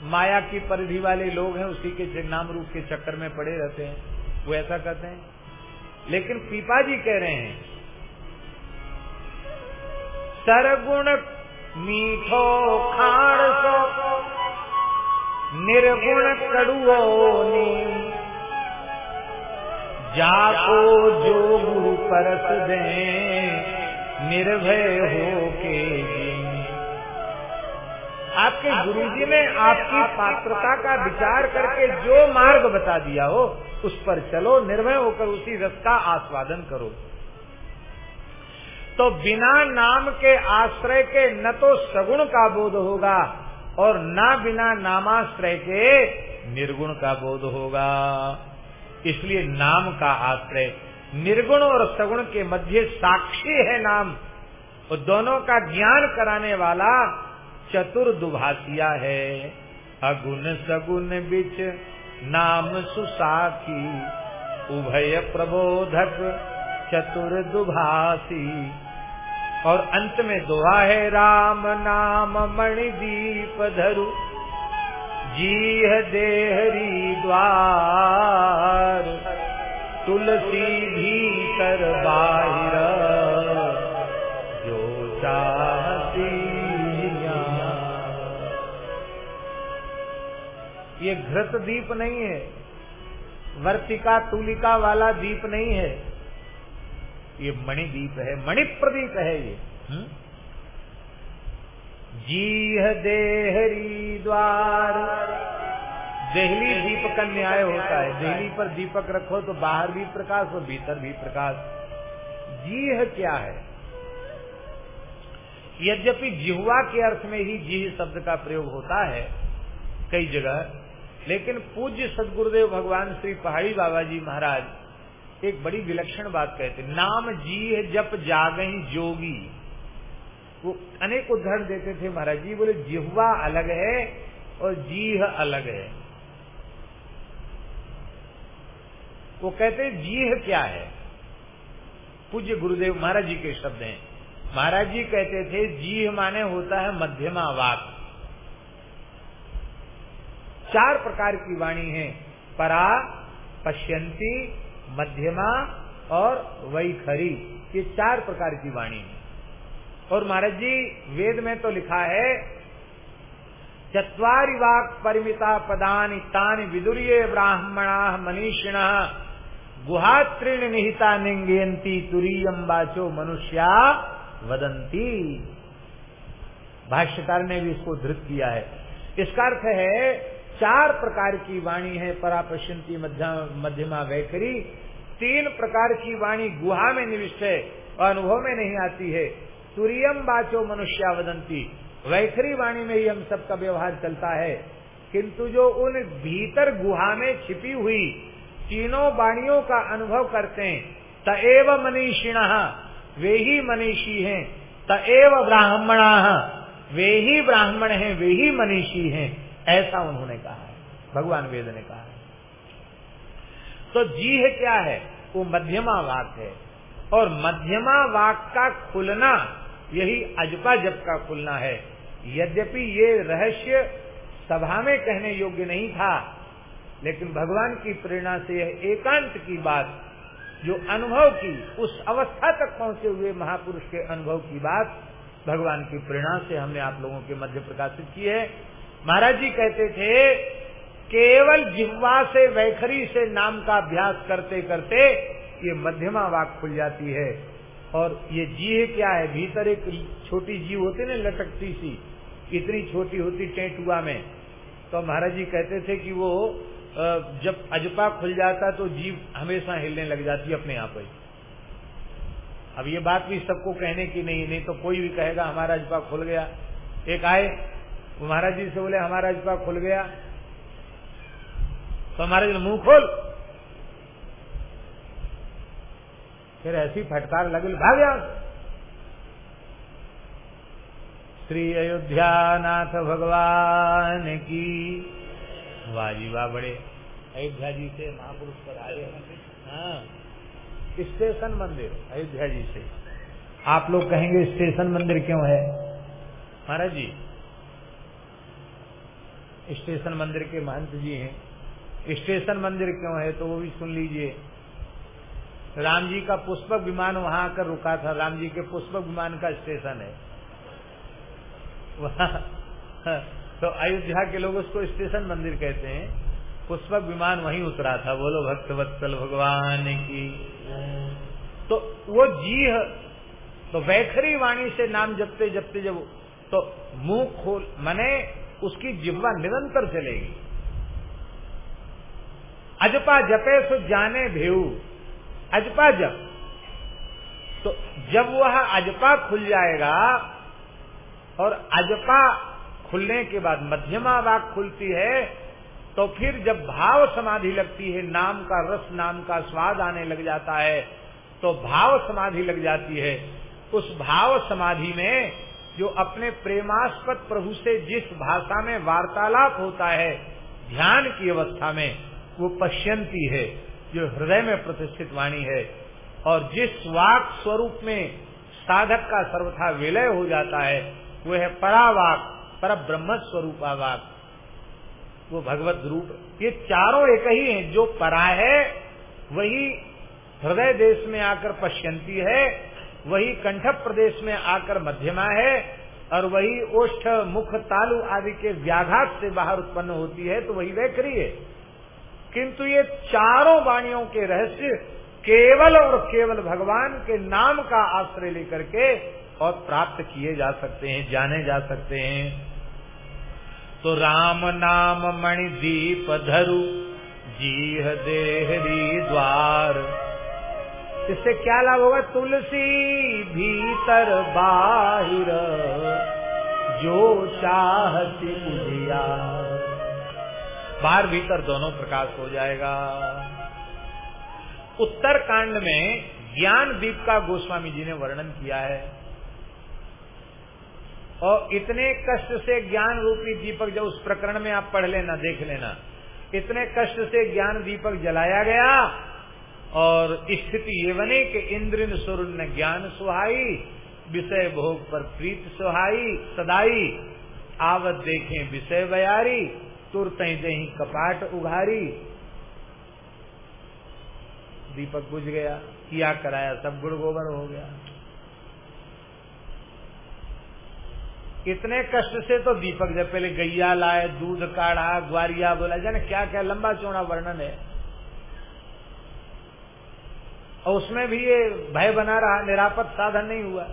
माया की परिधि वाले लोग हैं, उसी के नाम रूप के चक्कर में पड़े रहते हैं। वो ऐसा कहते हैं। लेकिन पीपा जी कह रहे हैं, सरगुण मीठो खाड़ सो, निर्गुण कड़ुओ जाको जो गुरु परस दे, निर्भय हो के आपके गुरु जी ने आपकी पात्रता का विचार करके जो मार्ग बता दिया हो, उस पर चलो, निर्भय होकर उसी रस का आस्वादन करो। तो बिना नाम के आश्रय के न तो सगुण का बोध होगा, और न बिना नामाश्रय के निर्गुण का बोध होगा। इसलिए नाम का आश्रय, निर्गुण और सगुण के मध्य साक्षी है नाम। और दोनों का ज्ञान कराने वाला चतुर दुभाषिया है। अगुण सगुण बिच नाम सुसाखी उभय प्रबोधक चतुर दुभाषी। और अंत में दुआ है, राम नाम मणिदीप धरु। जीह देहरी द्वार, तुलसी भीतर बाहिर, जो चाहती ये घृत दीप नहीं है, वर्तिका तुलिका वाला दीप नहीं है। ये मणि दीप है मणि प्रदीप है ये। हुँ? जीह देहरी द्वार। देहली दीप का न्याय होता है। देहली पर दीपक रखो तो बाहर भी प्रकाश और भीतर भी प्रकाश। जीह क्या है? यद्यपि जिहुआ के अर्थ में ही जीह शब्द का प्रयोग होता है कई जगह, लेकिन पूज्य सदगुरुदेव भगवान श्री पहाड़ी बाबा जी महाराज एक बड़ी विलक्षण बात कहते नाम जीह जप जागही जोगी। वो अनेक उदाहरण देते थे महाराज जी, बोले जिहवा अलग है और जीह अलग है। वो कहते जीह क्या है? पूज्य गुरुदेव महाराज जी के शब्द हैं। महाराज जी कहते थे, जीह माने होता है मध्यमा वाक। चार प्रकार की वाणी है, परा, पश्यंती, मध्यमा और वैखरी। ये चार प्रकार की वाणी है। और महाराज जी, वेद में तो लिखा है, चतवारी वाक परिमिता पदानी तान विदुर्य ब्राह्मणा मनीषिण, गुहात्रीण निहिता निंगयंती तुरीयम बाचो मनुष्या वदंती भाष्यकार ने भी इसको धृत किया है। इसका अर्थ है, चार प्रकार की वाणी है, परापश्यंती मध्यमा वैखरी। तीन प्रकार की वाणी गुहा में निविष्ट है अनुभव में नहीं आती है। तुरियम बाचो मनुष्यावदंती। वैखरी वाणी में ही हम सबका व्यवहार चलता है। किंतु जो उन भीतर गुहा में छिपी हुई तीनों वाणियों का अनुभव करते हैं, तएव मनीषिण, वे ही मनीषी हैं। तएव ब्राह्मणा, वे ही ब्राह्मण हैं, वे ही मनीषी हैं, ऐसा उन्होंने कहा है। भगवान वेद ने कहा है। तो जीह क्या है? वो मध्यमा वाक है। और मध्यमा वाक का खुलना यही अजपा जप का खुलना है। यद्यपि ये रहस्य सभा में कहने योग्य नहीं था, लेकिन भगवान की प्रेरणा से यह एकांत की बात, जो अनुभव की, उस अवस्था तक पहुँचे हुए महापुरुष के अनुभव की बात, भगवान की प्रेरणा से हमने आप लोगों के मध्य प्रकाशित की है। महाराज जी कहते थे, केवल जिह्वा से वैखरी से नाम का अभ्यास करते करते ये मध्यमा वाक खुल जाती है। और ये जीह क्या है? भीतर एक छोटी जीव होती ना, लटकती सी। इतनी छोटी होती टेंटुआ में। तो महाराज जी कहते थे कि वो जब अजपा खुल जाता तो जीव हमेशा हिलने लग जाती अपने आप ही। अब ये बात भी सबको कहने की नहीं नहीं तो कोई भी कहेगा, हमारा अजपा खुल गया। एक आए, महाराज जी से बोले, हमारा अजपा खुल गया। तो महाराज मुँह खोल। फिर ऐसी फटकार लगी भाग गया श्री अयोध्या नाथ भगवान की वाजी वाह बड़े। अयोध्या जी से महापुरुष पर आए हाँ स्टेशन मंदिर, अयोध्या जी से। आप लोग कहेंगे, स्टेशन मंदिर क्यों है? महाराज जी, स्टेशन मंदिर के महंत जी हैं। स्टेशन मंदिर क्यों है तो वो भी सुन लीजिए। राम जी का पुष्पक विमान वहाँ आकर रुका था। राम जी के पुष्पक विमान का स्टेशन है। तो अयोध्या के लोग उसको स्टेशन मंदिर कहते हैं। पुष्पक विमान वहीं उतरा था। बोलो, भक्त वत्सल भगवान की। तो वो जी तो वैखरी वाणी से नाम जपते जपते जब तो मुँह खोल, मने उसकी जिब्वा निरंतर चलेगी। अजपा जपे सो जाने भेऊ। अजपा जब। तो जब वह अजपा खुल जाएगा और अजपा खुलने के बाद मध्यमा वाक खुलती है तो फिर जब भाव समाधि लगती है, नाम का रस, नाम का स्वाद आने लग जाता है तो भाव समाधि लग जाती है। उस भाव समाधि में जो अपने प्रेमास्पद प्रभु से जिस भाषा में वार्तालाप होता है, ध्यान की अवस्था में, वो पश्यंती है। जो हृदय में प्रतिष्ठित वाणी है और जिस वाक स्वरूप में साधक का सर्वथा विलय हो जाता है वह है परावाक पर ब्रह्म स्वरूपा वाक। वो भगवत रूप। ये चारों एक ही हैं। जो परा है, वही हृदय देश में आकर पश्यंती है, वही कंठ प्रदेश में आकर मध्यमा है, और वही ओष्ठ, मुख, तालु आदि के व्याघात से बाहर उत्पन्न होती है तो वही वैखरी है। किंतु ये चारों वाणियों के रहस्य केवल और केवल भगवान के नाम का आश्रय लेकर के और प्राप्त किए जा सकते हैं, जाने जा सकते हैं। तो राम नाम मणि दीप धरु, जीह देहरी द्वार। इससे क्या लाभ होगा? तुलसी भीतर बाहिर, जो चाहती बुझिया बाहर भीतर दोनों प्रकाश हो जाएगा। उत्तर कांड में ज्ञान दीप का गोस्वामी जी ने वर्णन किया है। और इतने कष्ट से ज्ञान रूपी दीपक जब उस प्रकरण में आप पढ़ लेना, देख लेना, इतने कष्ट से ज्ञान दीपक जलाया गया और स्थिति ये बने कि इंद्र ने ज्ञान सुहाई, विषय भोग पर प्रीत सुहाई, सदाई, आवत देखें विषय बयारी। तुरत दही कपाट उघारी। दीपक बुझ गया, किया कराया, सब गुड़ गोबर हो गया। इतने कष्ट से तो दीपक जब पहले गैया लाए, दूध काढ़ा, ग्वारिया बोला, जाने क्या क्या लंबा चौड़ा वर्णन है। और उसमें भी ये भय बना रहा, निरापद साधन नहीं हुआ।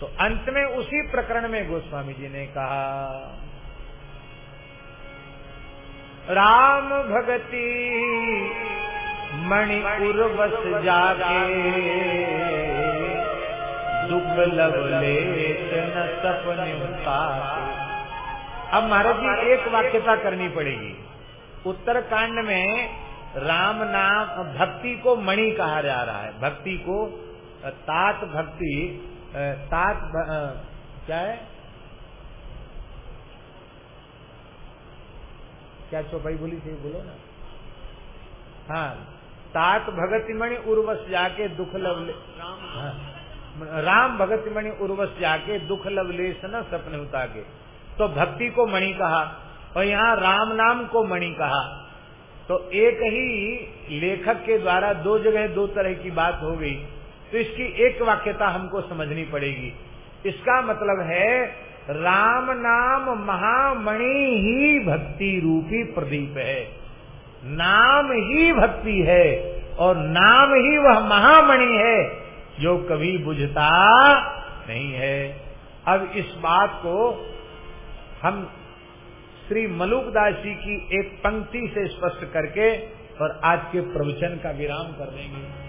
तो अंत में उसी प्रकरण में गोस्वामी जी ने कहा राम भगती मणिपुर बस जाके दुख न सपने अब महाराज जी, एक वाक्यता करनी पड़ेगी। उत्तरकांड में राम नाम भक्ति को मणि कहा जा रहा है। भक्ति को तात भक्ति तात क्या है? क्या चौपाई बोली थी? बोलो ना। हाँ तात भगति मणि उर्वश जाके दुख लवले हाँ, राम भगत मणि उर्वश जाके दुख लवलेश न सपने उता के तो भक्ति को मणि कहा और यहाँ राम नाम को मणि कहा। तो एक ही लेखक के द्वारा दो जगह दो तरह की बात हो गई। तो इसकी एक वाक्यता हमको समझनी पड़ेगी। इसका मतलब है राम नाम महामणि ही भक्ति रूपी प्रदीप है। नाम ही भक्ति है और नाम ही वह महामणि है, जो कभी बुझता नहीं है। अब इस बात को हम श्री मलुकदास जी की एक पंक्ति से स्पष्ट करके और आज के प्रवचन का विराम कर देंगे।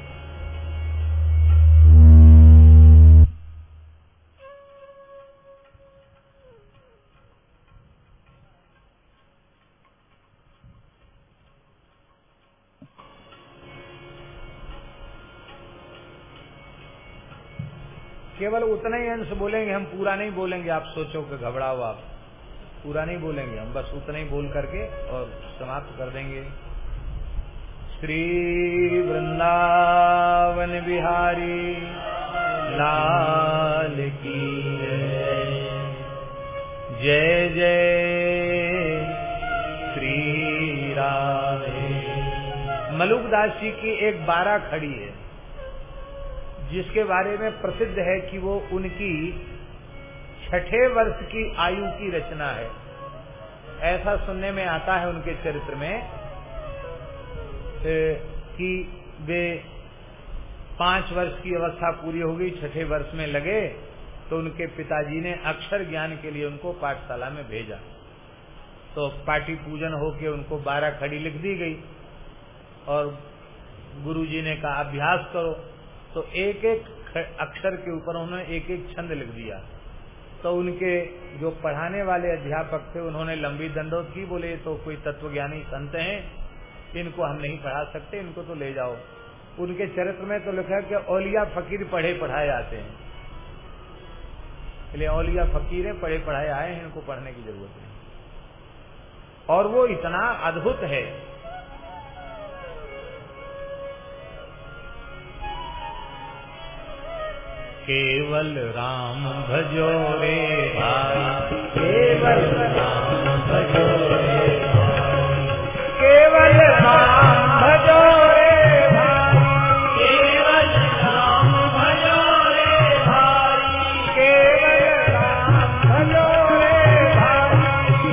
केवल उतना ही अंश बोलेंगे, हम पूरा नहीं बोलेंगे। आप सोचो कि घबराओ आप। पूरा नहीं बोलेंगे हम, बस उतना ही बोल करके और समाप्त कर देंगे। श्री वृंदावन बिहारी, लाल की जय। जय श्री राधे। मलुकदास जी की एक बारह खड़ी है। जिसके बारे में प्रसिद्ध है कि वो उनकी छठे वर्ष की आयु की रचना है। ऐसा सुनने में आता है उनके चरित्र में कि वे पाँच वर्ष की अवस्था पूरी हो गई, छठे वर्ष में लगे तो उनके पिताजी ने अक्षर ज्ञान के लिए उनको पाठशाला में भेजा। तो पाठी पूजन होके उनको बारह खड़ी लिख दी गई, और गुरुजी ने कहा, अभ्यास करो। तो एक एक अक्षर के ऊपर उन्होंने एक एक छंद लिख दिया। तो उनके जो पढ़ाने वाले अध्यापक थे, उन्होंने लंबी दंडोत की बोले तो कोई तत्वज्ञानी संत हैं, इनको हम नहीं पढ़ा सकते, इनको तो ले जाओ। उनके चरित्र में तो लिखा कि औलिया फकीर पढ़े पढ़ाए आते हैं। इसलिए औलिया फकीर है पढ़े पढ़ाए आए हैं, इनको पढ़ने की ज़रूरत नहीं। और वो इतना अद्भुत है केवल राम भजो रे भाई। केवल राम भजो रे भाई। केवल राम भजो रे भाई। केवल राम भजो रे भाई। केवल राम भजो रे भाई।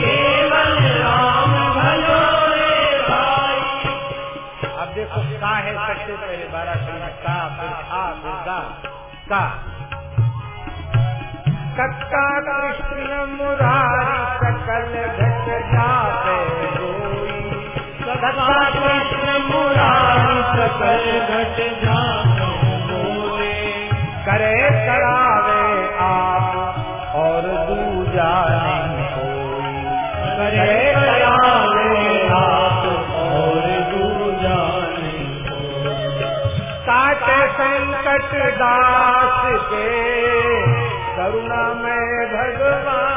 केवल राम भजो रे भाई। अब देखो का है सबसे पहले बारह का फिर फिर का कक्का कृष्ण मुरारी सकल घट जाते कक्का कृष्ण मुरारी सकल घट जाते करे करावे आप और दूजा नहीं कोई करे करावे आप और दूजा नहीं काटे संकट के में भगवान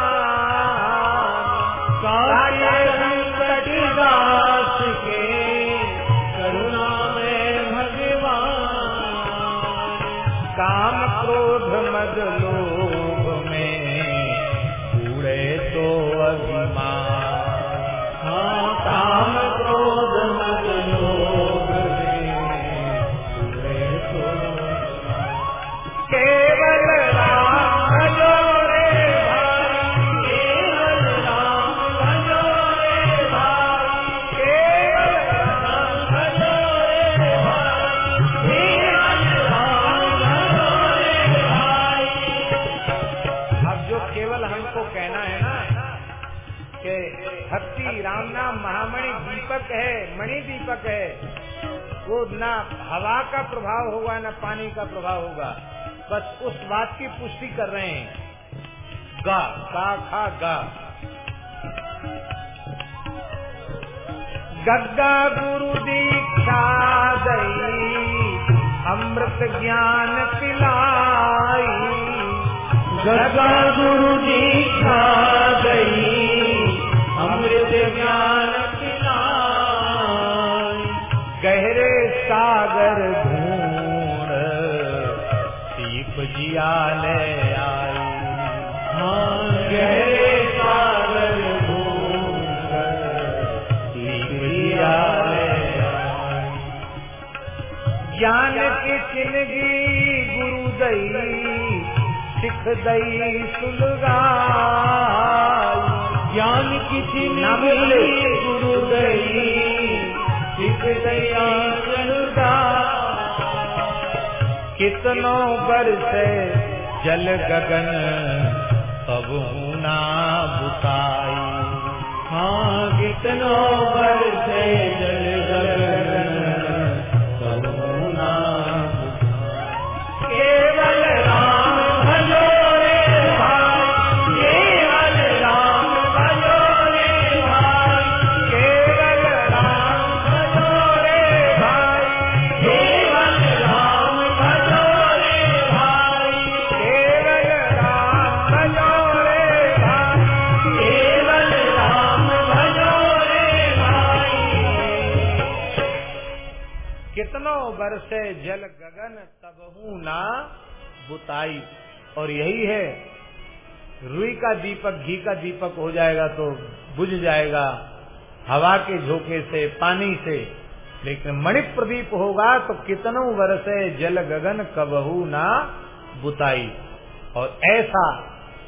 वो ना हवा का प्रभाव होगा, ना पानी का प्रभाव होगा। बस उस बात की पुष्टि कर रहे हैं। गा का खा, गा। गग्गा गुरु दीक्षा दई, अमृत ज्ञान पिलाई। गग्गा गुरु दीक्षा दई, अमृत ज्ञान सीप ले आई सागर ढूंढ ले आई ज्ञान की चिलगी गुरु दई सिख दई सुलगाई। ज्ञान की चिलगी गुरु दई सिख दया कितनो बरसे जल गगन तब ना बुताई। हाँ कितनो बरसे जल बुताई। और यही है, रुई का दीपक, घी का दीपक हो जाएगा तो बुझ जाएगा, हवा के झोंके से, पानी से। लेकिन मणि प्रदीप होगा तो कितनों वर्षे जल गगन कबहू ना बुताई। और ऐसा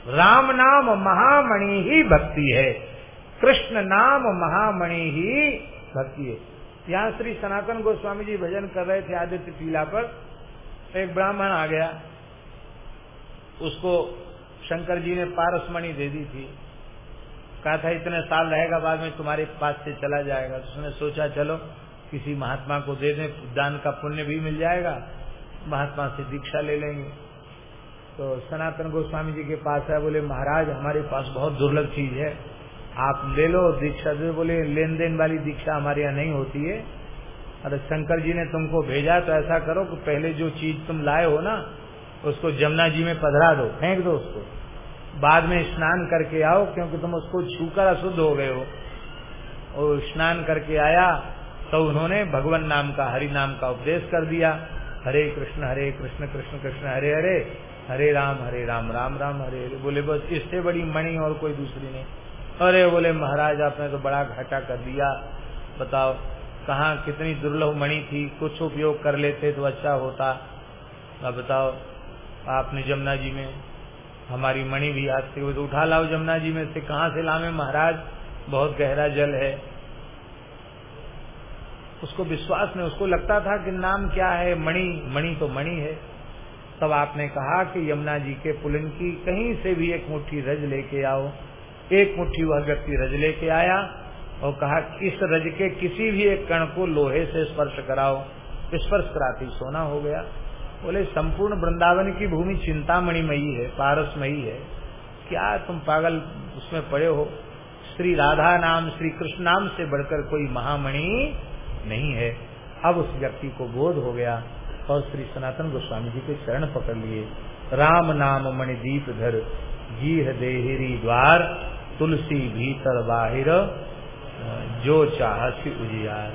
राम नाम महामणि ही भक्ति है। कृष्ण नाम महामणि ही भक्ति है। यहाँ श्री सनातन गोस्वामी जी भजन कर रहे थे आदित्य पीला पर एक ब्राह्मण आ गया। उसको शंकर जी ने पारसमणि दे दी थी। कहा था, इतने साल रहेगा, बाद में तुम्हारे पास से चला जाएगा। तो उसने सोचा, चलो, किसी महात्मा को दे दें, दान का पुण्य भी मिल जाएगा, महात्मा से दीक्षा ले लेंगे। तो सनातन गोस्वामी जी के पास है बोले, महाराज, हमारे पास बहुत दुर्लभ चीज़ है। आप ले लो दीक्षा दे। बोले लेन देन वाली दीक्षा हमारे यहाँ नहीं होती है। अरे, शंकर जी ने तुमको भेजा तो ऐसा करो कि पहले जो चीज़ तुम लाए हो ना उसको जमुना जी में पधरा दो, फेंक दो उसको। बाद में स्नान करके आओ, क्योंकि तुम उसको छूकर अशुद्ध हो गए हो। और स्नान करके आया तो उन्होंने भगवान नाम का, हरि नाम का उपदेश कर दिया। हरे कृष्ण हरे कृष्ण कृष्ण कृष्ण, हरे हरे। हरे राम हरे राम राम राम, हरे हरे। बोले, बस इससे बड़ी मणि और कोई दूसरी नहीं। अरे बोले, महाराज, आपने तो बड़ा घाटा कर दिया। बताओ, कहा कितनी दुर्लभ मणि थी? कुछ उपयोग कर लेते तो अच्छा होता। अब बताओ आपने जमुना जी में, हमारी मणि भी हाथ से तो उठा लाओ जमुना जी में से, कहा से लावे महाराज? बहुत गहरा जल है। उसको विश्वास में उसको लगता था कि नाम क्या है? मणि मणि तो मणि है। तब आपने कहा कि यमुना जी के पुलिन की कहीं से भी एक मुट्ठी रज लेके आओ। एक मुट्ठी वह व्यक्ति रज लेके आया और कहा, इस रज के किसी भी एक कण को लोहे से स्पर्श कराओ। स्पर्श कराती सोना हो गया। बोले, संपूर्ण वृंदावन की भूमि चिंतामणिमयी है, पारसमयी है। क्या तुम पागल उसमें पड़े हो? श्री राधा नाम, श्री कृष्ण नाम से बढ़कर कोई महामणि नहीं है। अब उस व्यक्ति को बोध हो गया और श्री सनातन गोस्वामी जी के चरण पकड़ लिए। राम नाम मणिदीप धर जीह देहरी द्वार, तुलसी भीतर बाहिर जो चाहसी उजियार।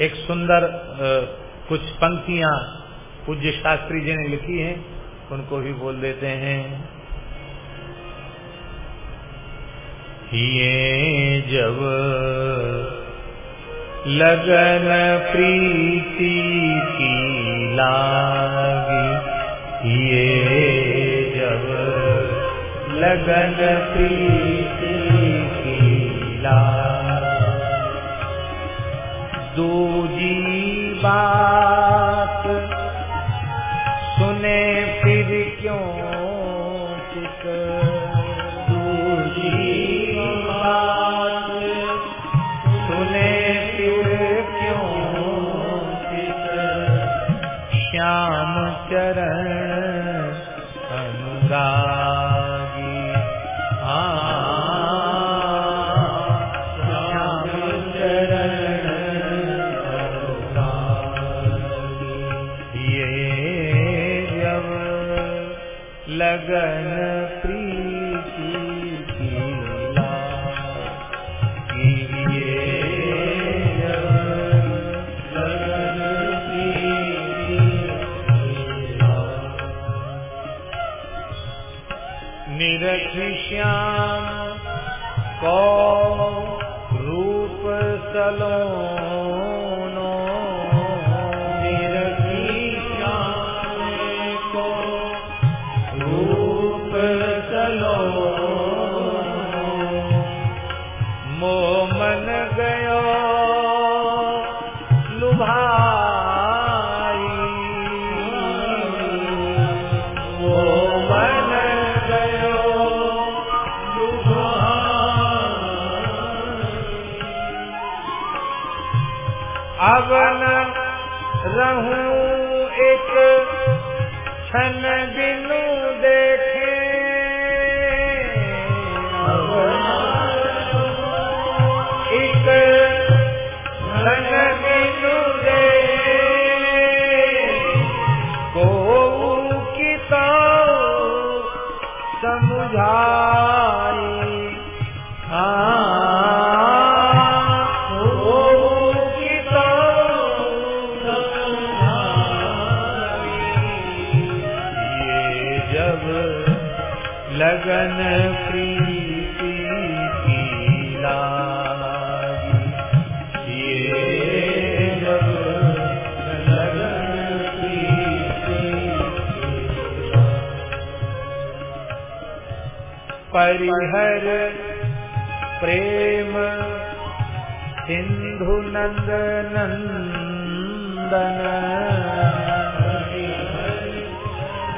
एक सुंदर कुछ पंक्तियाँ पूज्य शास्त्री जी ने लिखी हैं, उनको भी बोल देते हैं। ये जब लगन प्रीति की लागी, ये जब लगन प्रीति की लागी। दूजी बात
हर प्रेम सिन्धु नंदन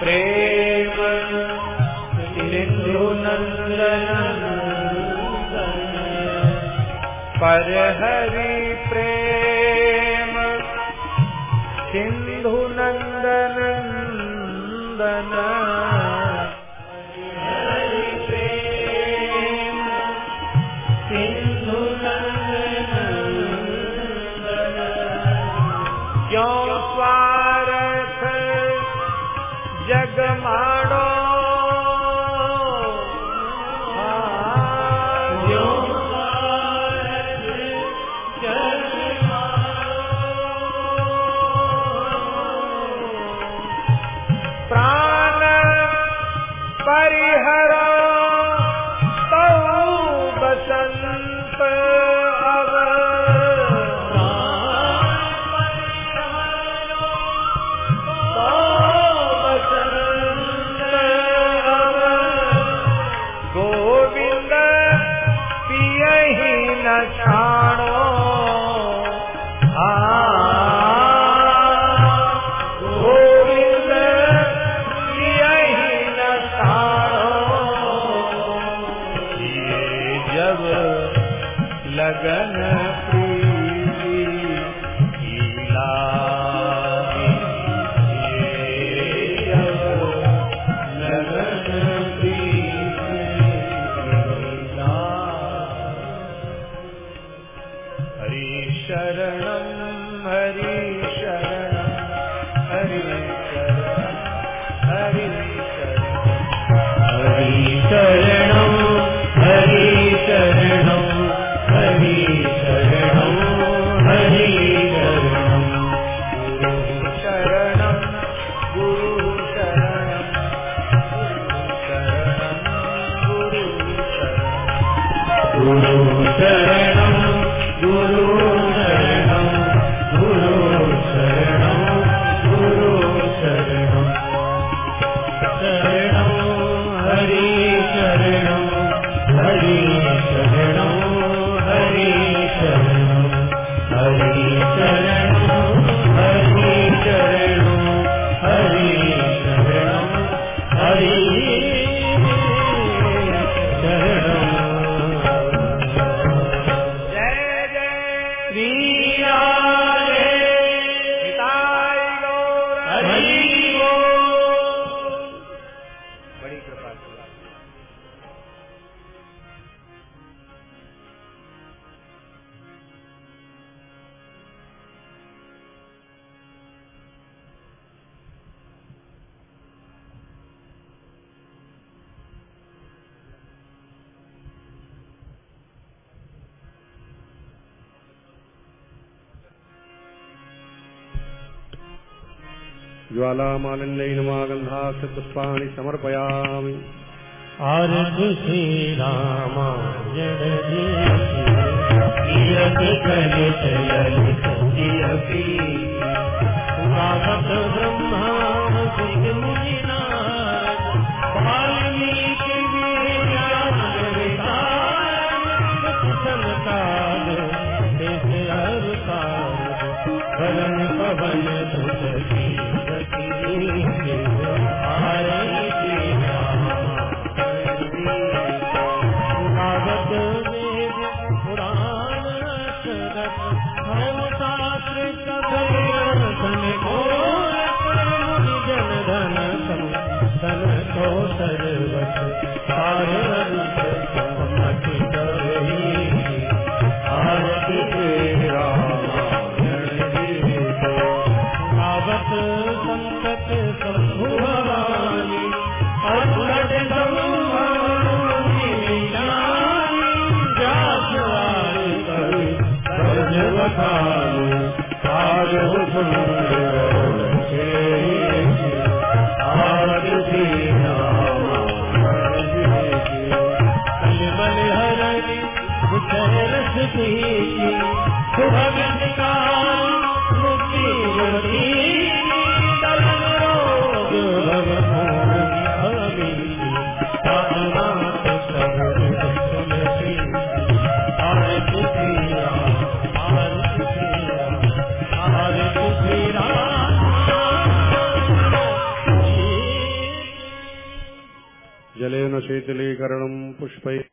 प्रेम सिंधु नन्दन पर हरि प्रेम
सिन्धु नन्दनन्दन